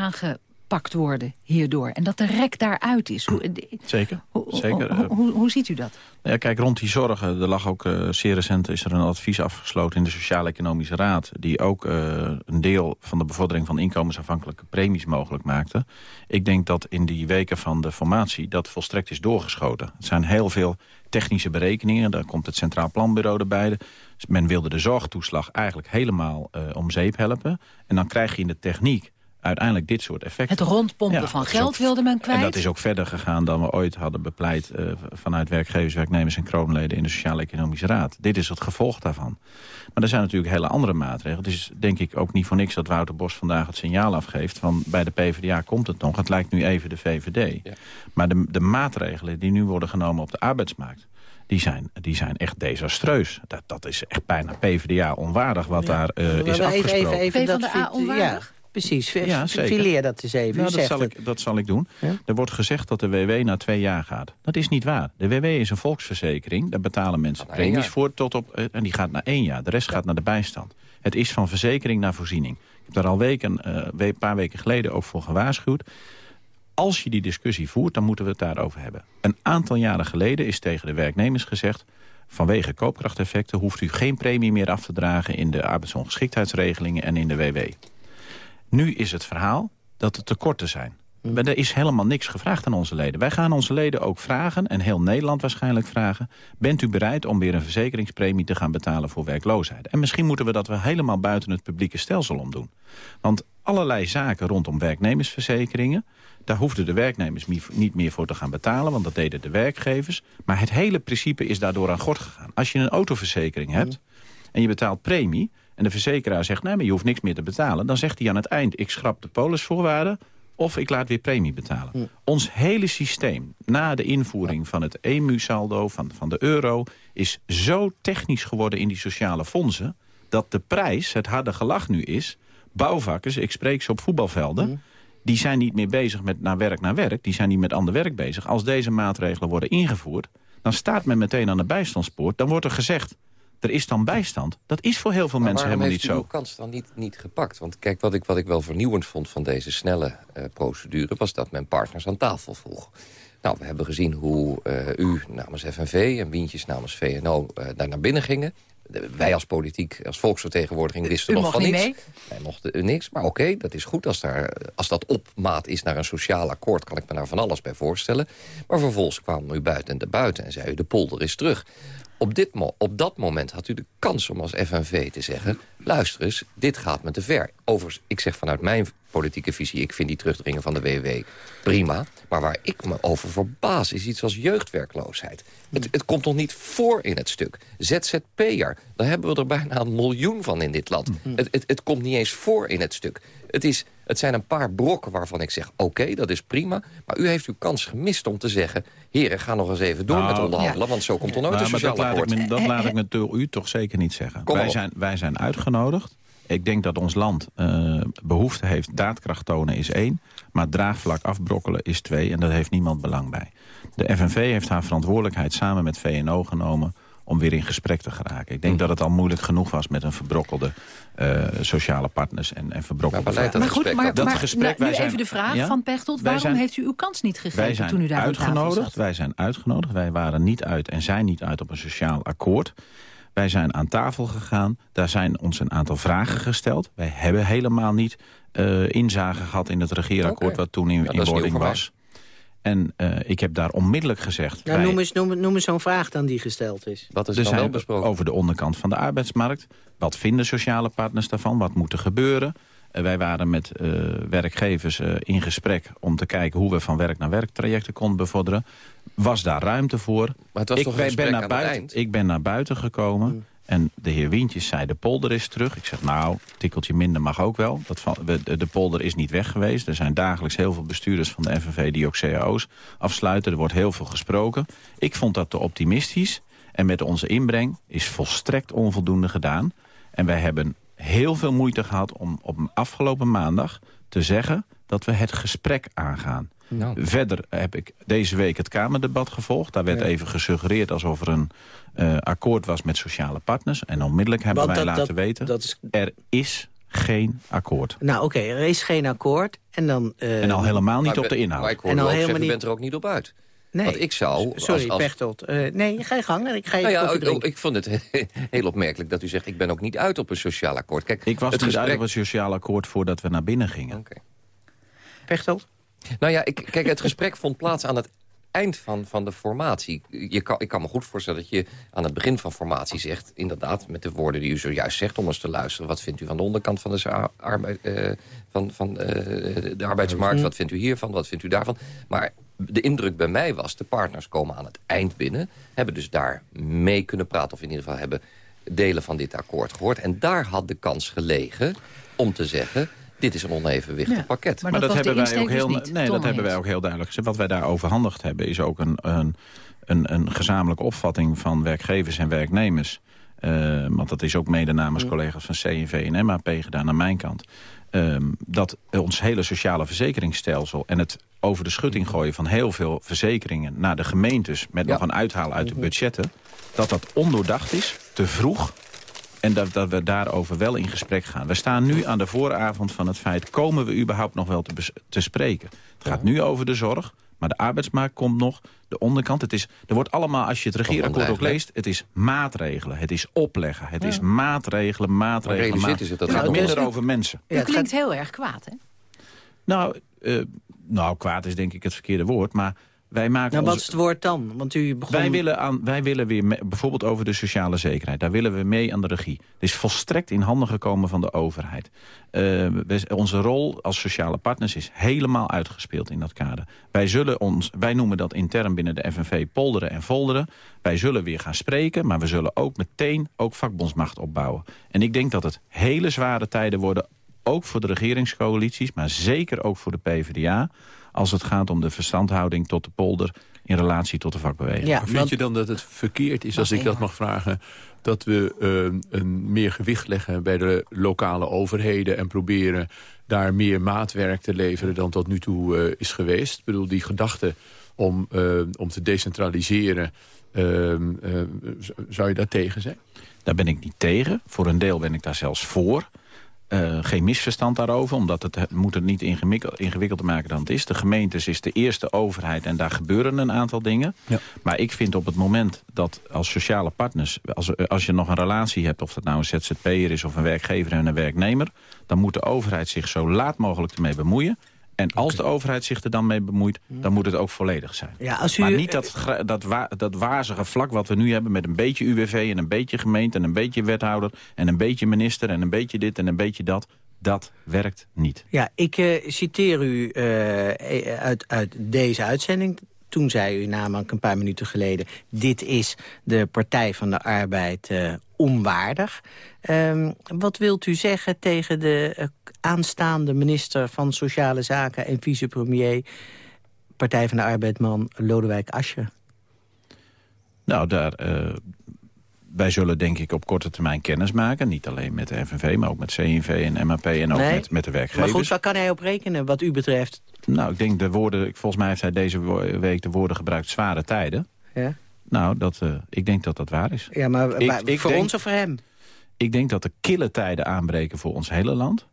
aangepakt worden hierdoor. En dat de rek daaruit is. Hoe, Zeker. Hoe, Zeker. Hoe, hoe, hoe, ziet u dat? Ja, kijk, rond die zorgen, er lag ook uh, zeer recent is er een advies afgesloten in de Sociaal-Economische Raad, die ook uh, een deel van de bevordering van inkomensafhankelijke premies mogelijk maakte. Ik denk dat in die weken van de formatie dat volstrekt is doorgeschoten. Het zijn heel veel technische berekeningen, daar komt het Centraal Planbureau erbij. Dus men wilde de zorgtoeslag eigenlijk helemaal uh, om zeep helpen. En dan krijg je in de techniek uiteindelijk dit soort effecten. Het rondpompen ja, van geld ook, wilde men kwijt. En dat is ook verder gegaan dan we ooit hadden bepleit... Uh, vanuit werkgevers, werknemers en kroonleden in de Sociaal-Economische Raad. Dit is het gevolg daarvan. Maar er zijn natuurlijk hele andere maatregelen. Het is denk ik ook niet voor niks dat Wouter Bos vandaag het signaal afgeeft... van bij de PvdA komt het nog. Het lijkt nu even de VVD. Ja. Maar de, de maatregelen die nu worden genomen op de arbeidsmarkt... Die zijn, die zijn echt desastreus. Dat, dat is echt bijna PvdA onwaardig wat ja. daar uh, is afgesproken. Even, even, dat van de A onwaardig? Ja. Precies, ja, fileer dat eens even. Nou, dat, zal ik, dat zal ik doen. Ja? Er wordt gezegd dat de WW na twee jaar gaat. Dat is niet waar. De WW is een volksverzekering. Daar betalen mensen premies voor. Tot op, en die gaat naar één jaar. De rest gaat naar de bijstand. Het is van verzekering naar voorziening. Ik heb daar al weken, uh, een paar weken geleden ook voor gewaarschuwd. Als je die discussie voert, dan moeten we het daarover hebben. Een aantal jaren geleden is tegen de werknemers gezegd... vanwege koopkrachteffecten hoeft u geen premie meer af te dragen... in de arbeidsongeschiktheidsregelingen en in de WW. Nu is het verhaal dat er tekorten zijn. Maar er is helemaal niks gevraagd aan onze leden. Wij gaan onze leden ook vragen, en heel Nederland waarschijnlijk vragen... bent u bereid om weer een verzekeringspremie te gaan betalen voor werkloosheid? En misschien moeten we dat wel helemaal buiten het publieke stelsel omdoen. Want allerlei zaken rondom werknemersverzekeringen... daar hoefden de werknemers niet meer voor te gaan betalen... want dat deden de werkgevers. Maar het hele principe is daardoor aan gort gegaan. Als je een autoverzekering hebt en je betaalt premie... en de verzekeraar zegt, nee, maar je hoeft niks meer te betalen... dan zegt hij aan het eind, ik schrap de polisvoorwaarden of ik laat weer premie betalen. Ons hele systeem, na de invoering van het EMU-saldo, van, van de euro... is zo technisch geworden in die sociale fondsen... dat de prijs, het harde gelach nu is... bouwvakkers, ik spreek ze op voetbalvelden... Die zijn niet meer bezig met naar werk naar werk. Die zijn niet met ander werk bezig. Als deze maatregelen worden ingevoerd... dan staat men meteen aan de bijstandspoort. Dan wordt er gezegd, er is dan bijstand. Dat is voor heel veel maar mensen helemaal niet zo. Maar kans dan niet, niet gepakt? Want kijk, wat ik, wat ik wel vernieuwend vond van deze snelle uh, procedure... was dat men partners aan tafel vroeg. Nou, we hebben gezien hoe uh, u namens FNV en Wientjes namens VNO uh, daar naar binnen gingen. Wij als politiek, als volksvertegenwoordiging wisten u nog van niet niks. Mee? Wij mochten niks, maar oké, okay, dat is goed. Als, daar, als dat op maat is naar een sociaal akkoord... kan ik me daar van alles bij voorstellen. Maar vervolgens kwam u buiten en de buiten en zei u... de polder is terug. Op, dit op dat moment had u de kans om als FNV te zeggen... luister eens, dit gaat me te ver. Overigens, ik zeg vanuit mijn politieke visie... ik vind die terugdringen van de WW prima. Maar waar ik me over verbaas is iets als jeugdwerkloosheid. Het, het komt nog niet voor in het stuk. ZZP'er, daar hebben we er bijna een miljoen van in dit land. Het, het, het komt niet eens voor in het stuk. Het, is, het zijn een paar brokken waarvan ik zeg... oké, okay, dat is prima, maar u heeft uw kans gemist om te zeggen... heren, ga nog eens even door nou, met onderhandelen... Ja. want zo komt er nooit nou, een sociaal dat akkoord. Laat ik me, dat laat ik me door u toch zeker niet zeggen. Wij zijn, wij zijn uitgenodigd. Ik denk dat ons land uh, behoefte heeft. Daadkracht tonen is één. Maar draagvlak afbrokkelen is twee. En daar heeft niemand belang bij. De FNV heeft haar verantwoordelijkheid samen met VNO genomen om weer in gesprek te geraken. Ik denk Hm. dat het al moeilijk genoeg was met een verbrokkelde uh, sociale partners en, en verbrokkelde maar, maar goed, maar, dat maar gesprek, nou, nu zijn, even de vraag ja? van Pechtold. Waarom zijn, heeft u uw kans niet gegeven toen u daar uitgenodigd? Wij zijn uitgenodigd. Wij waren niet uit en zijn niet uit op een sociaal akkoord. Wij zijn aan tafel gegaan. Daar zijn ons een aantal vragen gesteld. Wij hebben helemaal niet uh, inzage gehad in het regeerakkoord... Okay. wat toen in, ja, in wording was. En uh, ik heb daar onmiddellijk gezegd... Nou, wij, noem eens, noem, noem eens zo'n vraag dan die gesteld is. Wat is er dan wel besproken? Over de onderkant van de arbeidsmarkt. Wat vinden sociale partners daarvan? Wat moet er gebeuren? Uh, wij waren met uh, werkgevers in gesprek om te kijken... hoe we van werk naar werk trajecten konden bevorderen. Was daar ruimte voor? Maar het was ik, toch een ben naar aan buiten, het eind? Ik ben naar buiten gekomen... Mm. En de heer Wientjes zei, de polder is terug. Ik zeg, nou, tikkeltje minder mag ook wel. Dat van, de, de polder is niet weg geweest. Er zijn dagelijks heel veel bestuurders van de FNV die ook cao's afsluiten. Er wordt heel veel gesproken. Ik vond dat te optimistisch. En met onze inbreng is volstrekt onvoldoende gedaan. En wij hebben heel veel moeite gehad om op afgelopen maandag te zeggen... dat we het gesprek aangaan. Nou. Verder heb ik deze week het Kamerdebat gevolgd. Daar werd Ja. even gesuggereerd alsof er een eh, akkoord was met sociale partners. En onmiddellijk hebben Want wij dat- laten dat- weten... dat is- er is geen akkoord. Nou, oké, er is geen akkoord. En dan... eh, En al helemaal niet Maar op de inhoud. Maar ik hoor En u al helemaal zeggen, niet- bent er ook niet op uit. Nee. Want ik zou... Sorry, als, als, Pechtold. Eh, nee, ga je gang. Ik ga je Nou ja, ik, ik vond het heel opmerkelijk dat u zegt... ik ben ook niet uit op een sociaal akkoord. Kijk, Ik was het niet gesprek... uit op een sociaal akkoord voordat we naar binnen gingen. Pechtold? Nou ja, ik, kijk, het gesprek vond plaats aan het eind van, van de formatie. Je kan, ik kan me goed voorstellen dat je aan het begin van formatie zegt... inderdaad, met de woorden die u zojuist zegt... om eens te luisteren, wat vindt u van de onderkant van de, arbeid, eh, van, van, eh, de arbeidsmarkt? Wat vindt u hiervan, wat vindt u daarvan? Maar de indruk bij mij was, de partners komen aan het eind binnen... hebben dus daar mee kunnen praten, of in ieder geval hebben delen van dit akkoord gehoord. En daar had de kans gelegen om te zeggen... dit is een onevenwichtig Ja, pakket. maar Maar dat, hebben wij ook heel, dus niet, nee, Tom dat hebben wij ook heel duidelijk gezegd. Wat wij daar overhandigd hebben is ook een, een, een, een gezamenlijke opvatting van werkgevers en werknemers. Eh, want dat is ook mede namens collega's van CNV en MAP gedaan aan mijn kant. Ehm, dat ons hele sociale verzekeringsstelsel en het over de schutting gooien van heel veel verzekeringen naar de gemeentes met Ja. nog een uithalen uit de budgetten, dat dat ondoordacht is, te vroeg en dat, dat we daarover wel in gesprek gaan. We staan nu aan de vooravond van het feit... komen we überhaupt nog wel te, te spreken? Het gaat nu over de zorg, maar de arbeidsmarkt komt nog. De onderkant, het is, er wordt allemaal, als je het regeerakkoord ook leest... het is maatregelen, het is opleggen, het is maatregelen, maatregelen. dat het gaat minder is- over mensen. Ja, het klinkt heel erg kwaad, hè? Nou, eh, nou, kwaad is denk ik het verkeerde woord, maar wij maken Nou, wat is het woord dan? Want u begon... Wij willen, aan, wij willen weer, bijvoorbeeld over de sociale zekerheid... daar willen we mee aan de regie. Het is volstrekt in handen gekomen van de overheid. Eh, we- onze rol als sociale partners is helemaal uitgespeeld in dat kader. Wij, zullen ons, wij noemen dat intern binnen de FNV polderen en folderen. Wij zullen weer gaan spreken, maar we zullen ook meteen ook vakbondsmacht opbouwen. En ik denk dat het hele zware tijden worden... ook voor de regeringscoalities, maar zeker ook voor de PvdA... als het gaat om de verstandhouding tot de polder in relatie tot de vakbeweging. Ja, Maar vind want- je dan dat het verkeerd is, als ik dat mag vragen... dat we eh, een meer gewicht leggen bij de lokale overheden... en proberen daar meer maatwerk te leveren dan tot nu toe eh, is geweest? Ik bedoel, die gedachte om, eh, om te decentraliseren... eh, eh, z- zou je daar tegen zijn? Daar ben ik niet tegen. Voor een deel ben ik daar zelfs voor. Eh, geen misverstand daarover, omdat het we moeten het niet ingewikkeld, ingewikkelder maken dan het is. De gemeentes is de eerste overheid en daar gebeuren een aantal dingen. Ja. Maar ik vind op het moment dat als sociale partners... Als, als je nog een relatie hebt, of dat nou een ZZP'er is... of een werkgever en een werknemer... dan moet de overheid zich zo laat mogelijk ermee bemoeien. En als de overheid zich er dan mee bemoeit, dan moet het ook volledig zijn. Ja, als u, Maar niet dat, dat, wa dat wazige vlak wat we nu hebben... met een beetje UWV en een beetje gemeente en een beetje wethouder... en een beetje minister en een beetje dit en een beetje dat. Dat werkt niet. Ja, ik eh, citeer u eh, uit, uit deze uitzending. Toen zei u namelijk een paar minuten geleden... dit is de Partij van de Arbeid eh, onwaardig. Ehm, wat wilt u zeggen tegen de eh, aanstaande minister van Sociale Zaken... en vicepremier Partij van de Arbeidman Lodewijk Asscher? Nou, daar, eh, wij zullen denk ik op korte termijn kennis maken. Niet alleen met de FNV, maar ook met CNV en MAP en ook Nee. met, met de Maar werkgevers. goed, waar kan hij op rekenen wat u betreft? Nou, ik denk de woorden, volgens mij heeft hij deze week de woorden gebruikt zware tijden. Ja, Nou, dat, eh, ik denk dat dat waar is. ja maar Ik- voor denk- ons of voor hem? Ik denk dat er kille tijden aanbreken voor ons hele land.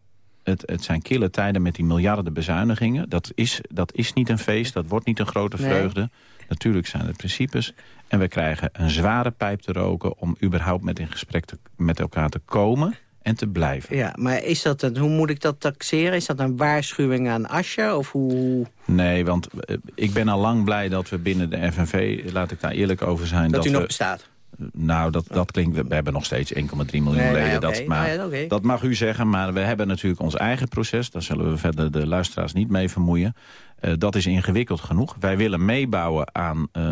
Het, het zijn kille tijden met die miljarden bezuinigingen. Dat is, dat is niet een feest, dat wordt niet een grote Nee. vreugde. Natuurlijk zijn het principes. En we krijgen een zware pijp te roken om überhaupt met in gesprek te, met elkaar te komen en te blijven. Ja, maar is dat een, hoe moet ik dat taxeren? Is dat een waarschuwing aan Asje? Of hoe... Nee, want eh, ik ben al lang blij dat we binnen de FNV, laat ik daar eerlijk over zijn... Dat, dat u nog we, bestaat? Nou, dat, dat klinkt... We hebben nog steeds 1,3 miljoen Nee, nee, leden. Dat, maar, Nou dat mag u zeggen, maar we hebben natuurlijk ons eigen proces. Daar zullen we verder de luisteraars niet mee vermoeien. Eh, dat is ingewikkeld genoeg. Wij willen meebouwen aan eh,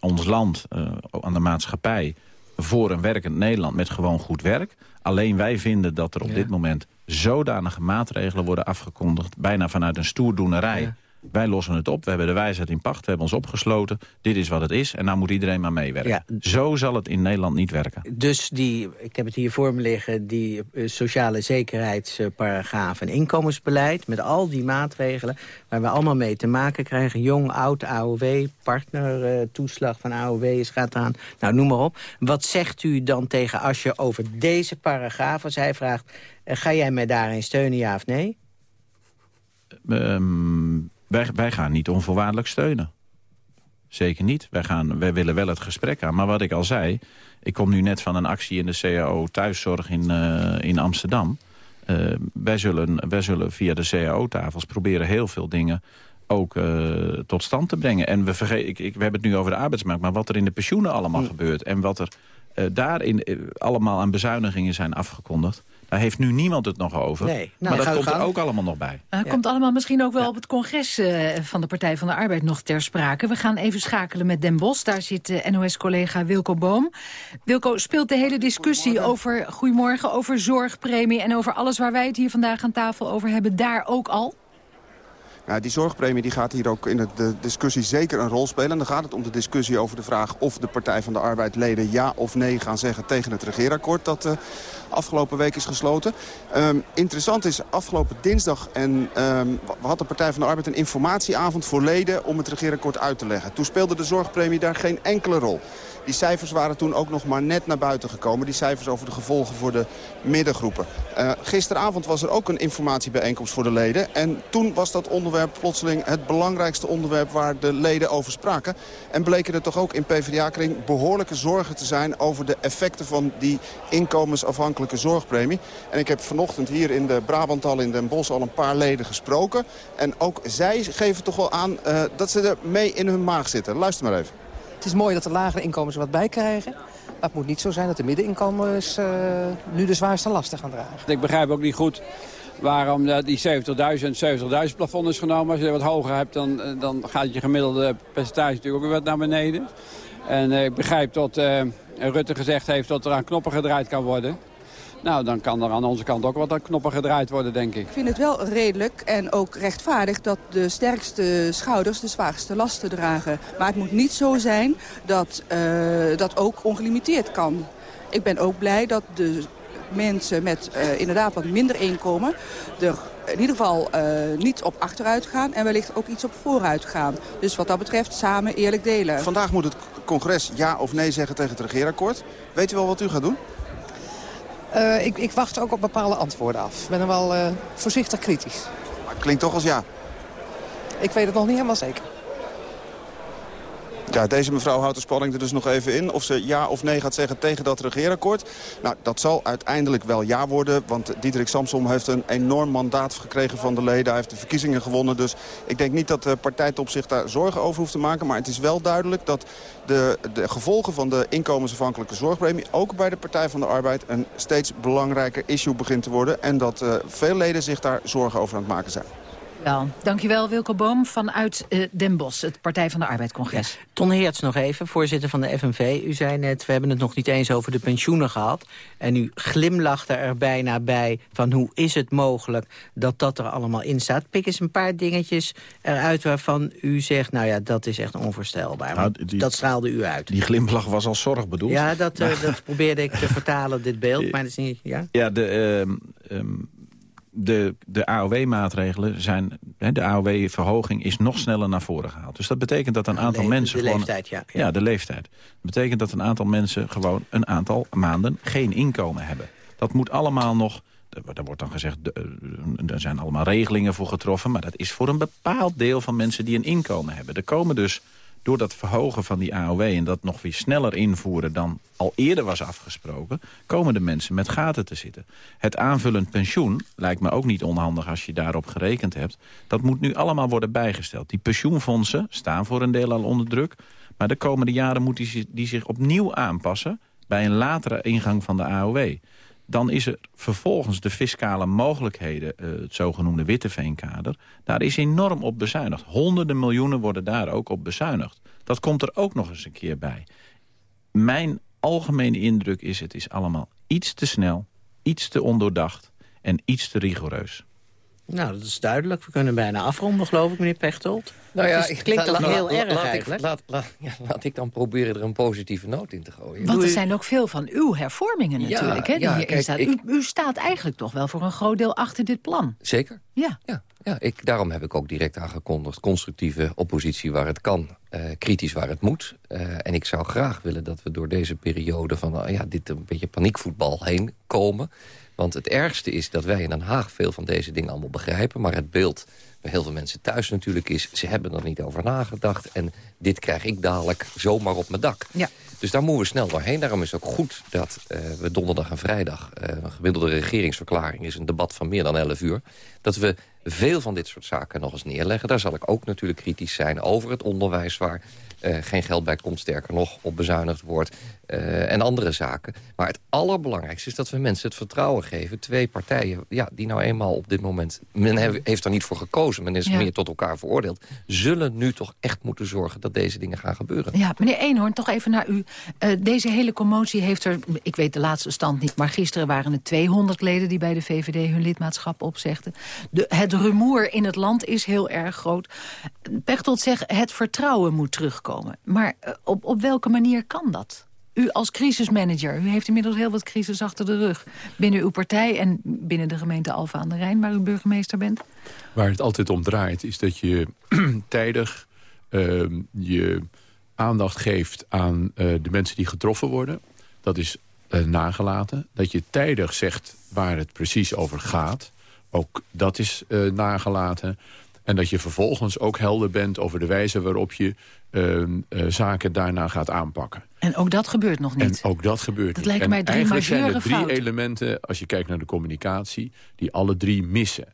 ons land, eh, aan de maatschappij... voor een werkend Nederland met gewoon goed werk. Alleen wij vinden dat er op Ja. dit moment zodanige maatregelen worden afgekondigd... bijna vanuit een stoerdoenerij. Wij lossen het op, we hebben de wijsheid in pacht, we hebben ons opgesloten. Dit is wat het is en nou moet iedereen maar meewerken. Ja. Zo zal het in Nederland niet werken. Dus die, ik heb het hier voor me liggen, die eh, sociale zekerheidsparagraaf en inkomensbeleid... met al die maatregelen waar we allemaal mee te maken krijgen. Jong, oud, AOW, partnertoeslag van AOW is gaat aan. Nou, noem maar op. Wat zegt u dan tegen Asje over deze paragraaf? Als hij vraagt, eh, ga jij mij daarin steunen, ja of nee? Ehm, wij, wij gaan niet onvoorwaardelijk steunen. Zeker niet. Wij, gaan, wij willen wel het gesprek aan. Maar wat ik al zei, ik kom nu net van een actie in de CAO thuiszorg in, eh, in Amsterdam. Eh, wij, zullen, wij zullen via de CAO-tafels proberen heel veel dingen ook eh, tot stand te brengen. En we, verge ik, ik, we hebben het nu over de arbeidsmarkt, maar wat er in de pensioenen allemaal gebeurt... en wat er daarin allemaal aan bezuinigingen zijn afgekondigd... daar heeft nu niemand het nog over. Nee. Nou, maar dat komt er ook allemaal nog bij. Uh, Komt allemaal misschien ook wel op het congres eh, van de Partij van de Arbeid nog ter sprake. We gaan even schakelen met Den Bos. Daar zit eh, NOS-collega Wilco Boom. Wilco, speelt de hele discussie over, goedemorgen, over zorgpremie... en over alles waar wij het hier vandaag aan tafel over hebben, daar ook al? Die zorgpremie die gaat hier ook in de, discussie zeker een rol spelen. En dan gaat het om de discussie over de vraag of de Partij van de Arbeid leden ja of nee gaan zeggen tegen het regeerakkoord dat eh, afgelopen week is gesloten. Ehm, interessant is, afgelopen dinsdag en, ehm, had de Partij van de Arbeid een informatieavond voor leden om het regeerakkoord uit te leggen. Toen speelde de zorgpremie daar geen enkele rol. Die cijfers waren toen ook nog maar net naar buiten gekomen. Die cijfers over de gevolgen voor de middengroepen. Eh, gisteravond was er ook een informatiebijeenkomst voor de leden. En toen was dat onderwerp plotseling het belangrijkste onderwerp waar de leden over spraken. En bleken er toch ook in PvdA-kring behoorlijke zorgen te zijn over de effecten van die inkomensafhankelijke zorgpremie. En ik heb vanochtend hier in de Brabantal in Den Bosch al een paar leden gesproken. En ook zij geven toch wel aan eh, dat ze er mee in hun maag zitten. Luister maar even. Het is mooi dat de lagere inkomens er wat bij krijgen. Maar het moet niet zo zijn dat de middeninkomens eh, nu de zwaarste lasten gaan dragen. Ik begrijp ook niet goed waarom eh, die 70.000 70.000 plafond is genomen. Als je wat hoger hebt, dan, eh, dan gaat je gemiddelde percentage natuurlijk ook weer wat naar beneden. En ik begrijp dat Rutte gezegd heeft dat er aan knoppen gedraaid kan worden. Nou, dan kan er aan onze kant ook wat aan knoppen gedraaid worden, denk ik. Ik vind het wel redelijk en ook rechtvaardig dat de sterkste schouders de zwaarste lasten dragen. Maar het moet niet zo zijn dat eh, dat ook ongelimiteerd kan. Ik ben ook blij dat de mensen met eh, inderdaad wat minder inkomen... er in ieder geval eh, niet op achteruit gaan en wellicht ook iets op vooruit gaan. Dus wat dat betreft samen eerlijk delen. Vandaag moet het congres ja of nee zeggen tegen het regeerakkoord. Weet u wel wat u gaat doen? Eh, ik, ik wacht ook op bepaalde antwoorden af. Ik ben er wel eh, voorzichtig kritisch. Maar het klinkt toch als ja. Ik weet het nog niet helemaal zeker. Ja, deze mevrouw houdt de spanning er dus nog even in. Of ze ja of nee gaat zeggen tegen dat regeerakkoord. Nou, dat zal uiteindelijk wel ja worden. Want Diederik Samsom heeft een enorm mandaat gekregen van de leden. Hij heeft de verkiezingen gewonnen. Dus ik denk niet dat de partijtop zich daar zorgen over hoeft te maken. Maar het is wel duidelijk dat de, de gevolgen van de inkomensafhankelijke zorgpremie... ook bij de Partij van de Arbeid een steeds belangrijker issue begint te worden. En dat uh, veel leden zich daar zorgen over aan het maken zijn. Wel, dankjewel Wilco Boom vanuit uh, Den Bosch, het Partij van de Arbeid-congres. Ja. Ton Heerts nog even, voorzitter van de FNV. U zei net, we hebben het nog niet eens over de pensioenen gehad. En u glimlachte er bijna bij van hoe is het mogelijk dat dat er allemaal in staat. Pik eens een paar dingetjes eruit waarvan u zegt, nou ja, dat is echt onvoorstelbaar. Nou, die, dat straalde u uit. Die glimlach was als zorg bedoeld. Ja, dat, uh, dat probeerde ik te vertalen, dit beeld. Maar dat is niet, ja? Ja, de... Uh, um de, de AOW-maatregelen zijn... Hè, de AOW-verhoging is nog sneller naar voren gehaald. Dus dat betekent dat een aantal de, mensen... De gewoon, leeftijd, ja, ja. Ja, de leeftijd. Dat betekent dat een aantal mensen gewoon een aantal maanden geen inkomen hebben. Dat moet allemaal nog... Er wordt dan gezegd, er zijn allemaal regelingen voor getroffen... maar dat is voor een bepaald deel van mensen die een inkomen hebben. Er komen dus door dat verhogen van die AOW en dat nog weer sneller invoeren dan al eerder was afgesproken, komen de mensen met gaten te zitten. Het aanvullend pensioen lijkt me ook niet onhandig als je daarop gerekend hebt. Dat moet nu allemaal worden bijgesteld. Die pensioenfondsen staan voor een deel al onder druk. Maar de komende jaren moeten die, zich opnieuw aanpassen bij een latere ingang van de AOW dan is er vervolgens de fiscale mogelijkheden, uh, het zogenoemde Witteveenkader... daar is enorm op bezuinigd. Honderden miljoenen worden daar ook op bezuinigd. Dat komt er ook nog eens een keer bij. Mijn algemene indruk is, het is allemaal iets te snel, iets te ondoordacht en iets te rigoureus. Nou, dat is duidelijk. We kunnen bijna afronden, geloof ik, meneer Pechtold. Nou ja, het klinkt toch heel erg laat eigenlijk? Laat, laat, ja, laat ik dan proberen er een positieve noot in te gooien. Want er zijn ook veel van uw hervormingen natuurlijk. hè, die ja, hierin kijk, staan. ik- u, u staat eigenlijk toch wel voor een groot deel achter dit plan. Zeker. Ja. Ja, ja ik, daarom heb ik ook direct aangekondigd... constructieve oppositie waar het kan, eh, kritisch waar het moet. Eh, en ik zou graag willen dat we door deze periode van... eh, ja, dit een beetje paniekvoetbal heen komen. Want het ergste is dat wij in Den Haag veel van deze dingen allemaal begrijpen... maar het beeld bij heel veel mensen thuis natuurlijk is... ze hebben er niet over nagedacht en dit krijg ik dadelijk zomaar op mijn dak. Ja. Dus daar moeten we snel doorheen. Daarom is het ook goed dat eh, we donderdag en vrijdag... eh, een gemiddelde regeringsverklaring is een debat van meer dan 11 uur... dat we veel van dit soort zaken nog eens neerleggen. Daar zal ik ook natuurlijk kritisch zijn over het onderwijs... waar eh, geen geld bij komt, sterker nog, op bezuinigd wordt... eh, en andere zaken. Maar het allerbelangrijkste is dat we mensen het vertrouwen geven. Twee partijen, ja, die nou eenmaal op dit moment... men he- heeft er niet voor gekozen, men is Ja. meer tot elkaar veroordeeld... zullen nu toch echt moeten zorgen dat deze dingen gaan gebeuren. Ja, meneer Eenhoorn, toch even naar u. Eh, deze hele commotie heeft er, ik weet de laatste stand niet... maar gisteren waren het 200 leden die bij de VVD hun lidmaatschap opzegden. De, het rumoer in het land is heel erg groot. Pechtold zegt, het vertrouwen moet terugkomen. Maar eh, op, op welke manier kan dat? U als crisismanager, u heeft inmiddels heel wat crisis achter de rug. Binnen uw partij en binnen de gemeente Alfa aan de Rijn... waar u burgemeester bent. Waar het altijd om draait is dat je tijdig ehm, je aandacht geeft aan eh, de mensen die getroffen worden. Dat is eh, nagelaten. Dat je tijdig zegt waar het precies over gaat. Ook dat is eh, nagelaten. En dat je vervolgens ook helder bent over de wijze waarop je ehm, eh, zaken daarna gaat aanpakken. En ook dat gebeurt nog niet. En ook dat gebeurt Dat lijken en mij drie eigenlijk zijn er drie elementen, als je kijkt naar de communicatie... die alle drie missen.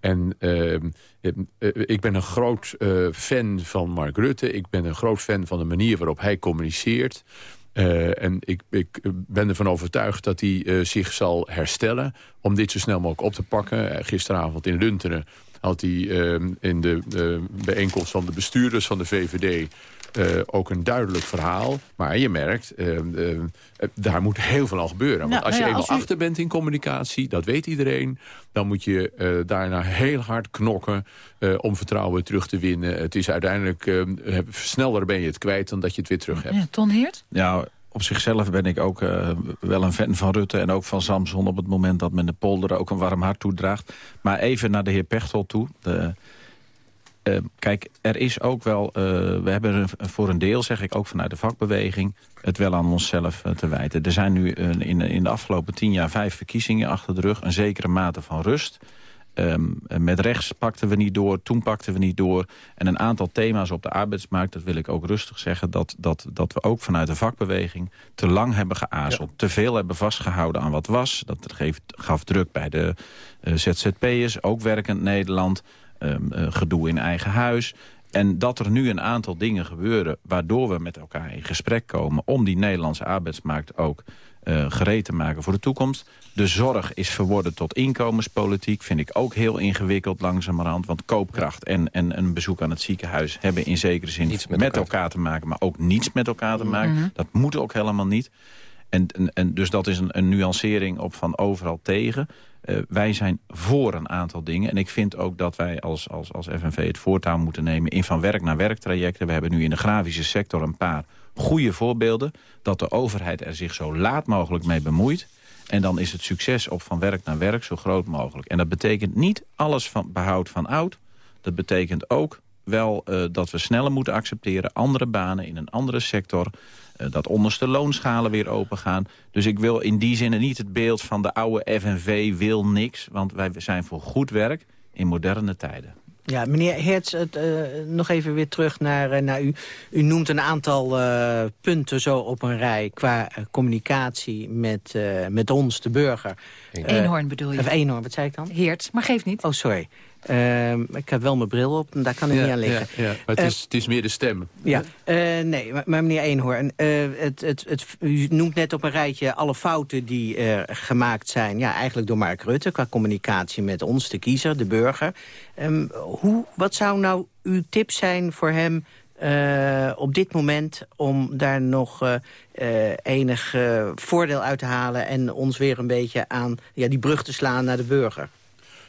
En ehm, eh, eh, ik ben een groot fan van Mark Rutte. Ik ben een groot fan van de manier waarop hij communiceert. En ik, ik ben ervan overtuigd dat hij zich zal herstellen... om dit zo snel mogelijk op te pakken. Gisteravond in Lunteren had hij ehm, in de eh, bijeenkomst van de bestuurders van de VVD... eh, ook een duidelijk verhaal. Maar je merkt, ehm, ehm, eh, daar moet heel veel aan gebeuren. Want Nou, als je nou ja, eenmaal als u- achter bent in communicatie, dat weet iedereen... dan moet je eh, daarna heel hard knokken eh, om vertrouwen terug te winnen. Het is uiteindelijk, sneller ben je het kwijt dan dat je het weer terug hebt. Ja, Ton Heert? Ja, op zichzelf ben ik ook eh, wel een fan van Rutte... en ook van Samson op het moment dat men de polder ook een warm hart toedraagt. Maar even naar de heer Pechtold toe. De, eh, kijk, er is ook wel... eh, we hebben voor een deel, zeg ik ook vanuit de vakbeweging... het wel aan onszelf te wijten. Er zijn nu in, in de afgelopen tien jaar vijf verkiezingen achter de rug. Een zekere mate van rust. Ehm, met rechts pakten we niet door, toen pakten we niet door. En een aantal thema's op de arbeidsmarkt, dat wil ik ook rustig zeggen... dat, dat, dat we ook vanuit de vakbeweging te lang hebben geazeld. Te veel hebben vastgehouden aan wat was. Dat geeft, gaf druk bij de eh, ZZP'ers, ook werkend Nederland. Ehm, eh, gedoe in eigen huis. En dat er nu een aantal dingen gebeuren... waardoor we met elkaar in gesprek komen... om die Nederlandse arbeidsmarkt ook eh, gereed te maken voor de toekomst. De zorg is verworden tot inkomenspolitiek. Vind ik ook heel ingewikkeld langzamerhand. Want koopkracht en, en een bezoek aan het ziekenhuis... hebben in zekere zin met, elkaar. te maken... maar ook niets met elkaar te maken. Mhm. Dat moet ook helemaal niet. En, en, en dus dat is een, een nuancering op van overal tegen. Eh, wij zijn voor een aantal dingen. En ik vind ook dat wij als, als, als FNV het voortouw moeten nemen... in van werk naar werk trajecten. We hebben nu in de grafische sector een paar goede voorbeelden... dat de overheid er zich zo laat mogelijk mee bemoeit. En dan is het succes op van werk naar werk zo groot mogelijk. En dat betekent niet alles van behoud van oud. Dat betekent ook wel eh, dat we sneller moeten accepteren... andere banen in een andere sector... eh, dat onderste loonschalen weer open gaan. Dus ik wil in die zin niet het beeld van de oude FNV wil niks... want wij zijn voor goed werk in moderne tijden. Ja, meneer Hertz, het, eh, nog even weer terug naar, eh, naar u. U noemt een aantal eh, punten zo op een rij qua communicatie met, met ons, de burger. Eenhoorn bedoel je? Of Eenhoorn, wat zei ik dan? Heert, maar geeft niet. Oh, sorry. Ehm, ik heb wel mijn bril op, en daar kan ik niet aan liggen. Ja, ja. Maar het, Eh, is, het is meer de stem. Ja, eh, nee, maar, maar meneer Eenhoorn, eh, het, het, het, u noemt net op een rijtje alle fouten die gemaakt zijn. Ja, eigenlijk door Mark Rutte qua communicatie met ons, de kiezer, de burger. Ehm, hoe, wat zou nou uw tip zijn voor hem op dit moment om daar nog enig voordeel uit te halen... en ons weer een beetje aan ja, die brug te slaan naar de burger?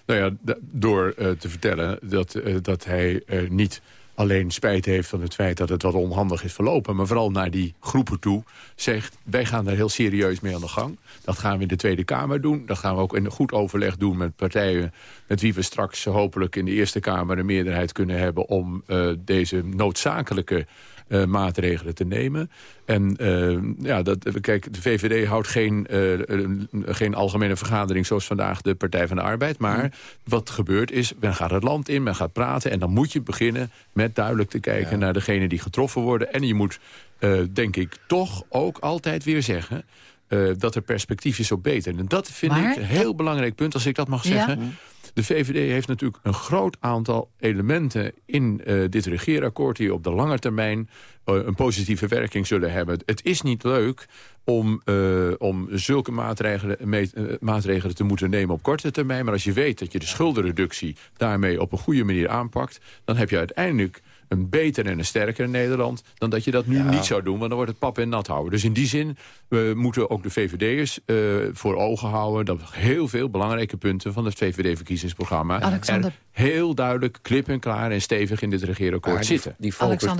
Nou ja, door eh, te vertellen dat, eh, dat hij eh, niet alleen spijt heeft van het feit dat het wat onhandig is verlopen... maar vooral naar die groepen toe zegt... wij gaan daar heel serieus mee aan de gang. Dat gaan we in de Tweede Kamer doen. Dat gaan we ook in goed overleg doen met partijen... met wie we straks hopelijk in de Eerste Kamer een meerderheid kunnen hebben... om deze noodzakelijke eh, maatregelen te nemen. En eh, ja, dat, kijk, de VVD houdt geen, eh, een- geen algemene vergadering... zoals vandaag de Partij van de Arbeid. Maar wat gebeurt is, men gaat het land in, men gaat praten... en dan moet je beginnen met duidelijk te kijken naar degenen die getroffen worden. En je moet, eh, denk ik, toch ook altijd weer zeggen... eh, dat er perspectief is op beter. En dat vind Maar- ik een heel belangrijk punt, als ik dat mag Ja. De VVD heeft natuurlijk een groot aantal elementen in eh, dit regeerakkoord... die op de lange termijn eh, een positieve werking zullen hebben. Het is niet leuk om, eh, om zulke maatregelen, maatregelen te moeten nemen op korte termijn. Maar als je weet dat je de schuldenreductie daarmee op een goede manier aanpakt... dan heb je uiteindelijk een beter en een sterker Nederland... dan dat je dat nu niet zou doen, want dan wordt het pap en nat houden. Dus in die zin we moeten ook de VVD'ers eh, voor ogen houden... dat heel veel belangrijke punten van het VVD-verkiezingsprogramma... Alexander- er heel duidelijk, klip en klaar en stevig in dit regeerakkoord die, zitten. die focus,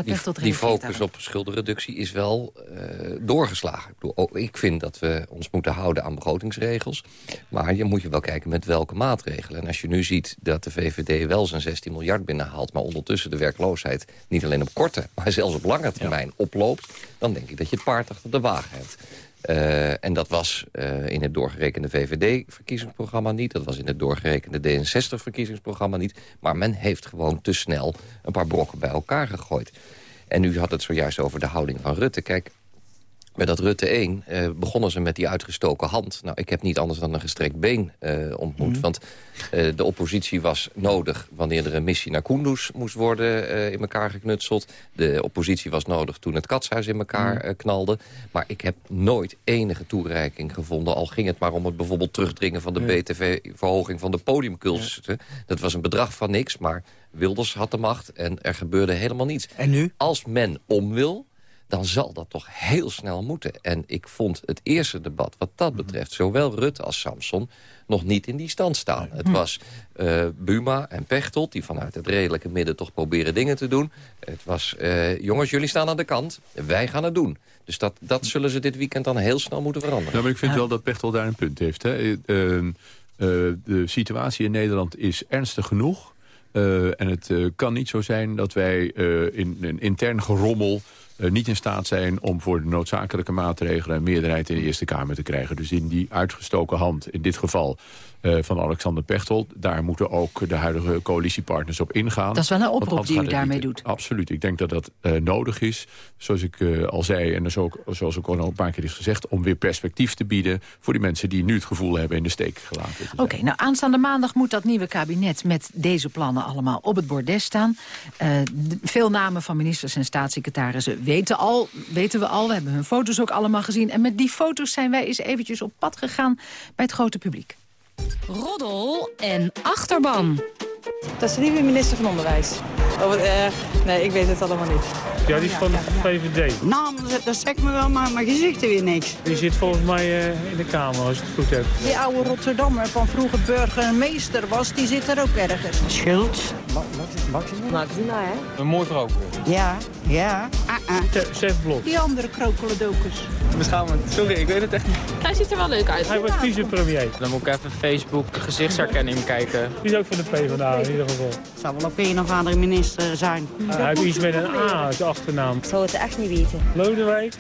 die, focus op schuldenreductie is wel eh, doorgeslagen. Ik, bedoel, ook ik vind dat we ons moeten houden aan begrotingsregels. Maar je moet je wel kijken met welke maatregelen. En als je nu ziet dat de VVD wel zijn 16 miljard binnenhaalt... maar ondertussen de werkloosheid niet alleen op korte... maar zelfs op lange termijn oploopt... dan denk ik dat je het paard achter de wagen hebt. Eh, en dat was eh, in het doorgerekende VVD-verkiezingsprogramma niet. Dat was in het doorgerekende D66-verkiezingsprogramma niet. Maar men heeft gewoon te snel een paar brokken bij elkaar gegooid. En u had het zojuist over de houding van Rutte. Kijk, bij dat Rutte 1 eh, begonnen ze met die uitgestoken hand. Nou, ik heb niet anders dan een gestrekt been eh, ontmoet. Want eh, de oppositie was nodig wanneer er een missie naar Kunduz moest worden eh, in elkaar geknutseld. De oppositie was nodig toen het katshuis in elkaar eh, knalde. Maar ik heb nooit enige toereiking gevonden. Al ging het maar om het bijvoorbeeld terugdringen van de BTV-verhoging van de podiumcursussen. Dat was een bedrag van niks, maar Wilders had de macht en er gebeurde helemaal niets. En nu? Als men om wil, dan zal dat toch heel snel moeten. En ik vond het eerste debat wat dat betreft... zowel Rutte als Samson nog niet in die stand staan. Het was eh, Buma en Pechtold die vanuit het redelijke midden... toch proberen dingen te doen. Het was, eh, jongens, jullie staan aan de kant. Wij gaan het doen. Dus dat, dat zullen ze dit weekend dan heel snel moeten veranderen. Ja, maar ik vind wel dat Pechtel daar een punt heeft. Hè. Eh, eh, eh, de situatie in Nederland is ernstig genoeg. Eh, en het eh, kan niet zo zijn dat wij eh, in een intern gerommel... eh, niet in staat zijn om voor de noodzakelijke maatregelen... een meerderheid in de Eerste Kamer te krijgen. Dus in die uitgestoken hand, in dit geval van Alexander Pechtold... daar moeten ook de huidige coalitiepartners op ingaan. Dat is wel een oproep die u daarmee niet. doet. Absoluut. Ik denk dat dat eh, nodig is. Zoals ik eh, al zei, en dus ook, zoals ook al een paar keer is gezegd... om weer perspectief te bieden voor die mensen die nu het gevoel hebben... in de steek gelaten. Oké, nou aanstaande maandag moet dat nieuwe kabinet met deze plannen allemaal op het bordes staan. Eh, veel namen van ministers en staatssecretarissen weten, al, weten we al. We hebben hun foto's ook allemaal gezien. En met die foto's zijn wij eens eventjes op pad gegaan bij het grote publiek. Roddel en achterban. Dat is de nieuwe minister van Onderwijs. Oh, wat erg. Nee, ik weet het allemaal niet. Ja, die is van de VVD. Nou, dat- zegt me wel, maar mijn gezicht er weer niks. Die zit volgens mij eh, in de Kamer, als ik het goed heb. Die oude Rotterdammer van vroeger burgemeester was, die zit er ook ergens. Schuld? Maxima, hè? Een mooi vrouw. Ja. Uh -uh. Chef Blok. Die andere krokelendokus. Beschamend. Sorry, ik weet het echt niet. Hij ziet er wel leuk uit. Hij wordt vicepremier. Dan moet ik even Facebook gezichtsherkenning kijken. Die is ook van de PvdA in ieder geval. Het zou wel op een of andere minister zijn. hij heeft iets met een A, zijn achternaam? Ik zou het echt niet weten. Lodewijk?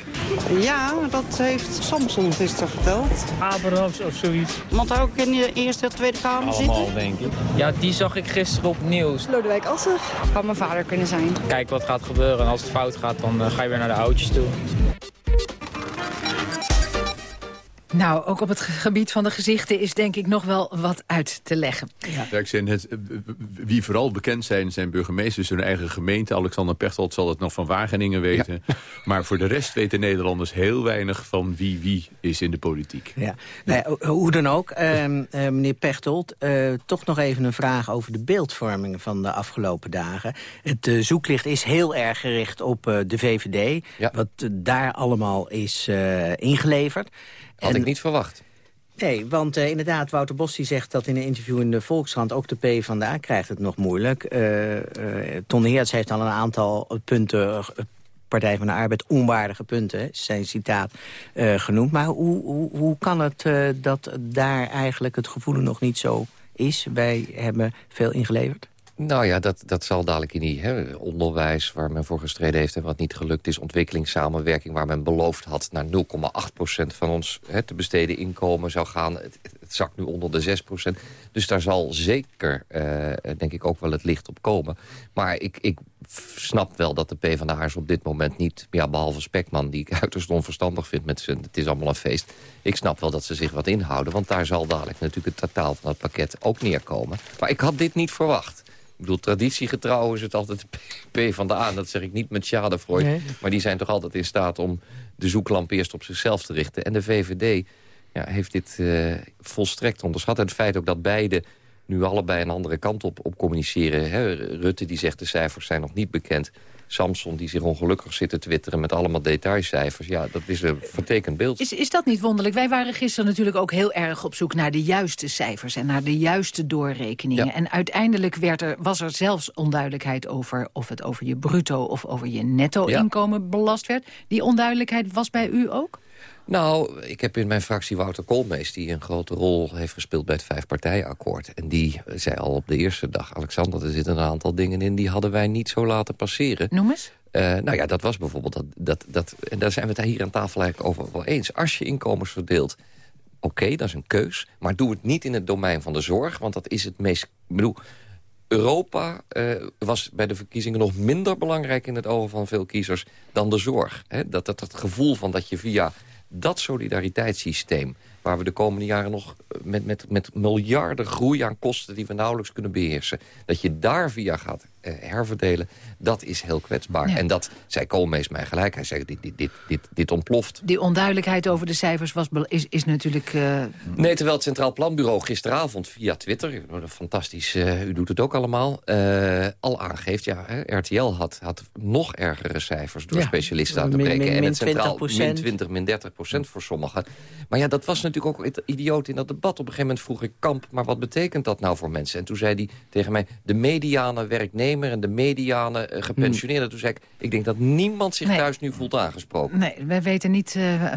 Ja, dat heeft Samson gisteren verteld. Abrahams of zoiets? Want ook in de Eerste en Tweede Kamer zitten. denk ik. Ja, die zag ik gisteren op nieuws. Lodewijk Asser. Kan mijn vader kunnen zijn. Kijk wat gaat gebeuren en als het fout gaat, dan eh, ga je weer naar de oudjes toe. Nou, ook op het ge- gebied van de gezichten is denk ik nog wel wat uit te leggen. Ja, ik zei net, eh, wie vooral bekend zijn, zijn burgemeesters hun eigen gemeente. Alexander Pechtold zal het nog van Wageningen weten. Maar voor de rest weten Nederlanders heel weinig van wie wie is in de politiek. Ja. Nou ja, ho- hoe dan ook, ehm, eh, meneer Pechtold, eh, toch nog even een vraag over de beeldvorming van de afgelopen dagen. Het zoeklicht is heel erg gericht op eh, de VVD, wat daar allemaal is eh, ingeleverd. Had En- ik niet verwacht. Nee, want eh, inderdaad, Wouter Bos die zegt dat in een interview in de Volkskrant... ook de P van de A krijgt het nog moeilijk. Eh Ton Heerts heeft al een aantal punten... Partij van de Arbeid onwaardige punten, zijn citaat, genoemd. Maar hoe, hoe, hoe kan het dat daar eigenlijk het gevoel nog niet zo is? Wij hebben veel ingeleverd. Nou ja, dat, dat zal dadelijk in die hè, onderwijs waar men voor gestreden heeft... en wat niet gelukt is, ontwikkelingssamenwerking... waar men beloofd had naar 0,8% van ons hè, te besteden inkomen zou gaan. Het, zakt nu onder de 6% Dus daar zal zeker, eh, denk ik, ook wel het licht op komen. Maar ik, ik snap wel dat de PvdA'ers op dit moment niet... Ja, behalve Spekman, die ik uiterst onverstandig vind met zijn... het is allemaal een feest. Ik snap wel dat ze zich wat inhouden... want daar zal dadelijk natuurlijk het totaal van het pakket ook neerkomen. Maar ik had dit niet verwacht. Ik bedoel, traditiegetrouw is het altijd de P van de A. Dat zeg ik niet met Schadenfreude. Nee. Maar die zijn toch altijd in staat om de zoeklamp eerst op zichzelf te richten. En de VVD ja, heeft dit eh, volstrekt onderschat. En het feit ook dat beide nu allebei een andere kant op, op communiceren. Hè. Rutte die zegt de cijfers zijn nog niet bekend. Samson die zich ongelukkig zit te twitteren met allemaal detailcijfers. Ja, dat is een vertekend beeld. Is, is dat niet wonderlijk? Wij waren gisteren natuurlijk ook heel erg op zoek naar de juiste cijfers... en naar de juiste doorrekeningen. Ja. En uiteindelijk werd er, was er zelfs onduidelijkheid over... of het over je bruto of over je netto-inkomen belast werd. Die onduidelijkheid was bij u ook? Nou, ik heb in mijn fractie Wouter Koolmees... die een grote rol heeft gespeeld bij het vijfpartijakkoord. En die zei al op de eerste dag... Alexander, er zitten een aantal dingen in... die hadden wij niet zo laten passeren. Noem eens. Eh, nou ja, dat was bijvoorbeeld... Dat, dat, dat, en daar zijn we het hier aan tafel eigenlijk over wel eens. Als je inkomens verdeelt, oké, dat is een keus. Maar doe het niet in het domein van de zorg. Want dat is het meest... Ik bedoel, Europa eh, was bij de verkiezingen nog minder belangrijk... in het ogen van veel kiezers dan de zorg. Dat, dat, dat gevoel van dat je via dat solidariteitssysteem... waar we de komende jaren nog eh, met, met, met miljarden groei aan kosten... die we nauwelijks kunnen beheersen... dat je daar via gaat herverdelen, dat is heel kwetsbaar. Ja. En dat zei Koolmees mij gelijk. Hij zei, dit, dit, dit, dit, dit ontploft. Die onduidelijkheid over de cijfers was, is, is natuurlijk... eh, Nee, terwijl het Centraal Planbureau gisteravond via Twitter... fantastisch, eh, u doet het ook allemaal, eh, al aangeeft... ja, hè, RTL had, had nog ergere cijfers door Ja, specialisten aan te min- breken. min- en min het Centraal 20%. min 20, min 30 procent voor sommigen. Maar ja, dat was natuurlijk ook het idioot in dat debat. Op een gegeven moment vroeg ik Kamp, maar wat betekent dat nou voor mensen? En toen zei hij tegen mij, de mediane werknemer... en de mediane eh, gepensioneerde. Toen zei ik, ik denk dat niemand zich Nee. thuis nu voelt aangesproken. Nee, wij weten niet uh,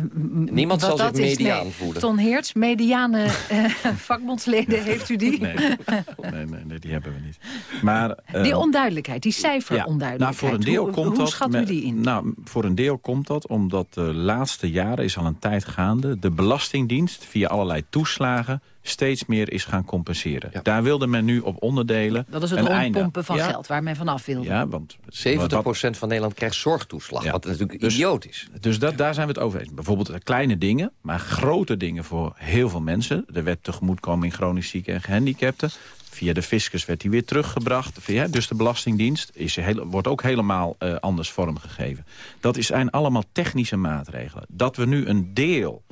Niemand wat zal zich mediaan Nee. voelen. Ton Heerts, mediane uh, vakbondsleden, heeft u die? Nee, nee, nee, nee, die hebben we niet. Maar, uh, die onduidelijkheid, die cijferonduidelijkheid. nou, voor een deel hoe, komt hoe dat schat met, u die in? Nou, voor een deel komt dat omdat de laatste jaren is al een tijd gaande... de Belastingdienst via allerlei toeslagen steeds meer is gaan compenseren. Ja. Daar wilde men nu op onderdelen. Dat is het rondpompen van ja. geld waar men vanaf wilde. Ja, want 70% van Nederland krijgt zorgtoeslag, ja. wat natuurlijk dus, idioot is. Dus dat, daar zijn we het over eens. Bijvoorbeeld kleine dingen, maar grote dingen voor heel veel mensen. De wet tegemoetkoming chronisch zieken en gehandicapten. Via de fiscus werd die weer teruggebracht. Via, dus de Belastingdienst is heel, wordt ook helemaal uh, anders vormgegeven. Dat zijn allemaal technische maatregelen. Dat we nu een deel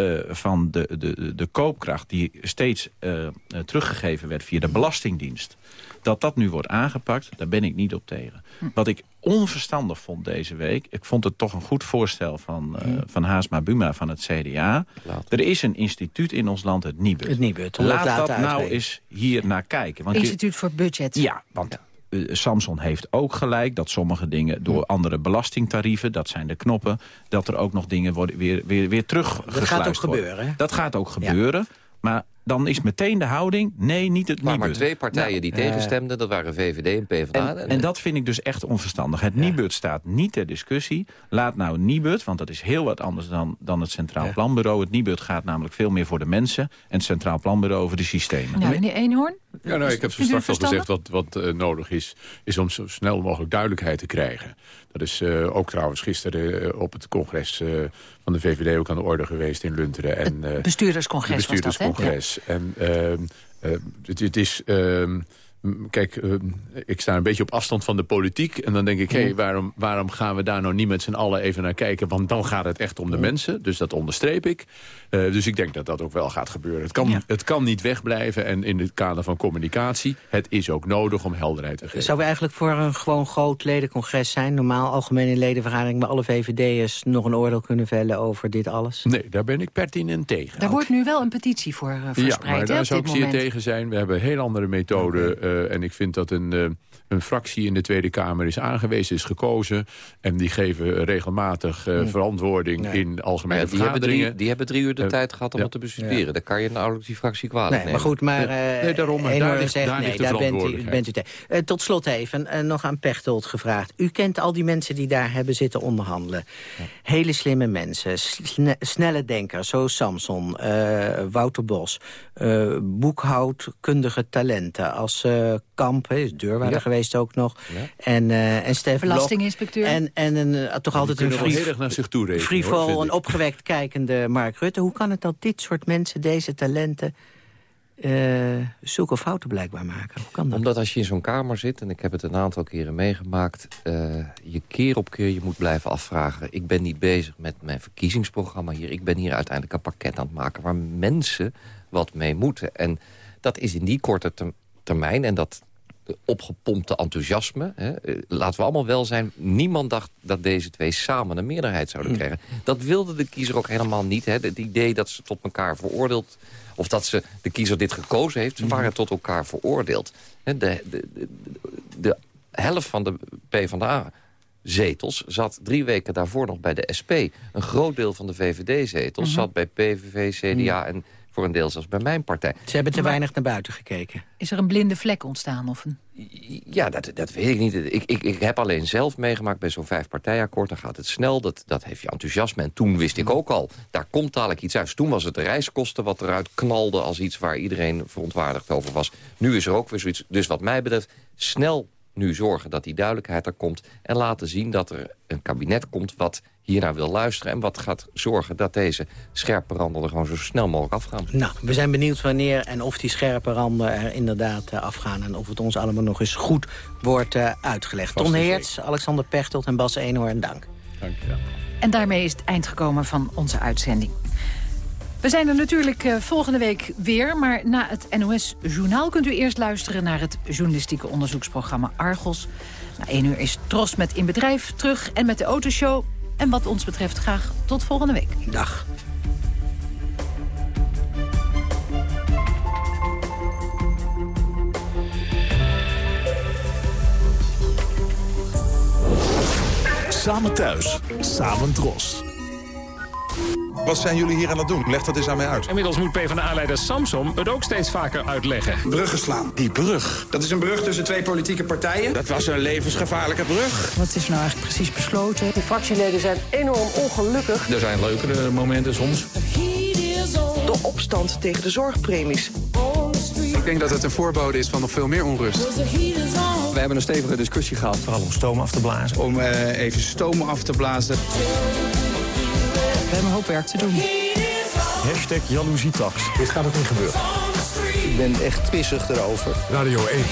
uh, van de, de, de koopkracht die steeds uh, teruggegeven werd via de Belastingdienst... dat dat nu wordt aangepakt, daar ben ik niet op tegen. Hm. Wat ik onverstandig vond deze week... ik vond het toch een goed voorstel van, uh, hm. van Haasma Buma van het CDA. Laat. Er is een instituut in ons land, het Nibud. Het Nibud. Laat dat nou eens hier naar kijken. Want instituut je, voor budget. Ja, want... Ja. Uh, Samson heeft ook gelijk dat sommige dingen door andere belastingtarieven... dat zijn de knoppen, dat er ook nog dingen worden weer, weer, weer teruggesluist Dat gaat ook worden. gebeuren. Hè? Dat gaat ook gebeuren. Ja. Maar dan is meteen de houding, nee, niet het waren maar Nibud. twee partijen Nou, die eh, tegenstemden. Dat waren VVD en PvdA. en, en dat vind ik dus echt onverstandig. Het Nibud staat niet ter discussie. Laat nou Nibud, want dat is heel wat anders dan, dan het Centraal Planbureau. Het Nibud gaat namelijk veel meer voor de mensen... en het Centraal Planbureau over de systemen. Ja, meneer Eenhoorn? Ja, nou, ik heb zo straks al gezegd wat, wat eh, nodig is... is om zo snel mogelijk duidelijkheid te krijgen. Dat is eh, ook trouwens gisteren op het congres eh, van de VVD... ook aan de orde geweest in Lunteren. En, eh, bestuurderscongres het was dat, hè? bestuurderscongres. En ehm, eh, het, het is... Kijk, ehm, ik sta een beetje op afstand van de politiek. En dan denk ik, hé, hey, waarom, waarom gaan we daar nou niet met z'n allen even naar kijken? Want dan gaat het echt om de mensen. Dus dat onderstreep ik. Eh, dus ik denk dat dat ook wel gaat gebeuren. Het kan, het kan niet wegblijven. En in het kader van communicatie, het is ook nodig om helderheid te geven. Zou we eigenlijk voor een gewoon groot ledencongres zijn? Normaal algemene ledenvergadering... waar alle VVD'ers nog een oordeel kunnen vellen over dit alles? Nee, daar ben ik pertinent tegen. Daar wordt nu wel een petitie voor uh, verspreid, Ja, maar daar zou ik zeer tegen zijn. We hebben een heel andere methoden. Eh, en ik vind dat een, eh, een fractie in de Tweede Kamer is aangewezen, is gekozen. En die geven regelmatig eh, verantwoording in algemene ja, die, hebben vergaderingen. drie, die hebben drie uur de tijd gehad om ja. het te bestuderen. Dan kan je nauwelijks die fractie kwalijk Nee, nemen. maar goed, maar... Nee, eh nee, daarom, Eenhoorn daar ligt- zegt, daar nee, daar bent u, bent u tegen. Eh, tot slot even, nog aan Pechtold gevraagd. U kent al die mensen die daar hebben zitten onderhandelen. Hele slimme mensen, sne- snelle denkers, zoals Samson, eh, Wouter Bos... eh, boekhoudkundige talenten als Kamp, is deurwaarder Ja. geweest ook nog... Ja. En, eh en Stef. Belastinginspecteur. En, en een, eh, toch altijd een erg naar zich toe rekenen, frivol, opgewekt kijkende Mark Rutte. Hoe kan het dat dit soort mensen, deze talenten... eh zulke fouten blijkbaar maken? Hoe kan dat? Omdat als je in zo'n kamer zit, en ik heb het een aantal keren meegemaakt... eh, je keer op keer je moet blijven afvragen... ik ben niet bezig met mijn verkiezingsprogramma hier. Ik ben hier uiteindelijk een pakket aan het maken... waar mensen wat mee moeten. En dat is in die korte term- termijn... en dat opgepompte enthousiasme. Hè, eh, laten we allemaal wel zijn. Niemand dacht dat deze twee samen een meerderheid zouden krijgen. Dat wilde de kiezer ook helemaal niet. Hè. Het idee dat ze tot elkaar veroordeeld... of dat ze, de kiezer dit gekozen heeft... ze waren tot elkaar veroordeeld. De, de, de, de helft van de PvdA zetels zat drie weken daarvoor nog bij de SP. Een groot deel van de VVD-zetels zat bij PVV, CDA... en voor een deel zelfs bij mijn partij. Ze hebben te weinig naar buiten gekeken. Is er een blinde vlek ontstaan? Of een... Ja, dat, dat weet ik niet. Ik, ik, ik heb alleen zelf meegemaakt bij zo'n vijfpartijakkoord. Dan gaat het snel, dat, dat heeft je enthousiasme. En toen wist ik ook al, daar komt dadelijk iets uit. Dus toen was het de reiskosten wat eruit knalde... als iets waar iedereen verontwaardigd over was. Nu is er ook weer zoiets. Dus wat mij betreft, snel nu zorgen dat die duidelijkheid er komt... en laten zien dat er een kabinet komt wat hiernaar wil luisteren... en wat gaat zorgen dat deze scherpe randen er gewoon zo snel mogelijk afgaan. Nou, we zijn benieuwd wanneer en of die scherpe randen er inderdaad eh, afgaan... en of het ons allemaal nog eens goed wordt eh, uitgelegd. Ton Heerts, Alexander Pechtold en Bas Eenhoorn, dank. Dank je wel. En daarmee is het eind gekomen van onze uitzending. We zijn er natuurlijk eh, volgende week weer, maar na het NOS-journaal... kunt u eerst luisteren naar het journalistieke onderzoeksprogramma Argos. Na één uur is Tros met In Bedrijf terug en met de Autoshow. En wat ons betreft graag tot volgende week. Dag. Samen thuis, samen dros. Wat zijn jullie hier aan het doen? Leg dat eens aan mij uit. Inmiddels moet PvdA-leider Samsom het ook steeds vaker uitleggen. Bruggen slaan. Die brug? Dat is een brug tussen twee politieke partijen. Dat was een levensgevaarlijke brug. Wat is nou eigenlijk precies besloten? Die fractieleden zijn enorm ongelukkig. Er zijn leukere momenten soms. De opstand tegen de zorgpremies. Ik denk dat het een voorbode is van nog veel meer onrust. We hebben een stevige discussie gehad. Vooral om stoom af te blazen. Om eh, even stoom af te blazen. We hebben een hoop werk te doen. Hashtag jaloezietax. Dit gaat het niet gebeuren. Ik ben echt pissig erover. Radio 1.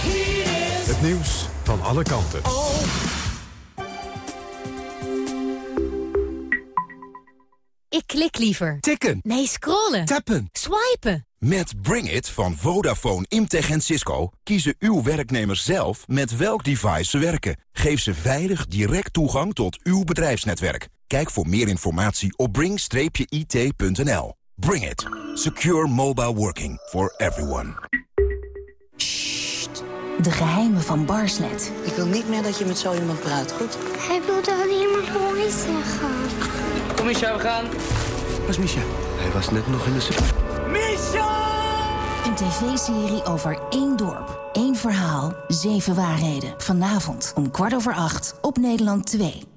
Het nieuws van alle kanten. Ik klik liever. Tikken. Nee, scrollen. Tappen. Swipen. Met Bring It van Vodafone, Imtech en Cisco kiezen uw werknemers zelf met welk device ze werken. Geef ze veilig direct toegang tot uw bedrijfsnetwerk. Kijk voor meer informatie op bring-it.nl. Bring It. Secure mobile working for everyone. De geheimen van Barslet. Ik wil niet meer dat je met zo iemand praat, goed? Hij wilde alleen maar mooi zeggen. Kom Misha, we gaan. Waar is Misha? Hij was net nog in de super. Misha! tv-serie over één dorp, één verhaal, zeven waarheden. Vanavond om kwart over acht op Nederland 2.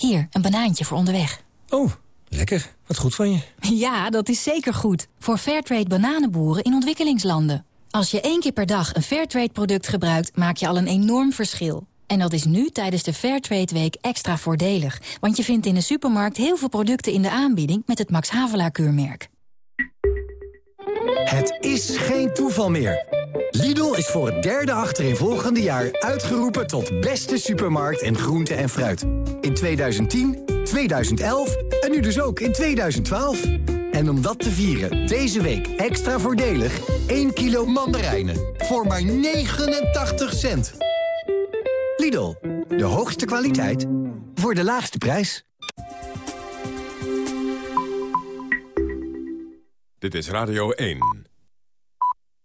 Hier, een banaantje voor onderweg. Oh, lekker. Wat goed van je. Ja, dat is zeker goed. Voor Fairtrade bananenboeren in ontwikkelingslanden. Als je één keer per dag een Fairtrade-product gebruikt... maak je al een enorm verschil. En dat is nu tijdens de Fairtrade Week extra voordelig. Want je vindt in de supermarkt heel veel producten in de aanbieding... met het Max Havelaar-keurmerk. Het is geen toeval meer. Lidl is voor het derde achtereenvolgende jaar uitgeroepen tot beste supermarkt en groente en fruit. In 2010, 2011 en nu dus ook in 2012. En om dat te vieren, deze week extra voordelig 1 kilo mandarijnen voor maar 89 cent. Lidl, de hoogste kwaliteit voor de laagste prijs. Dit is Radio 1.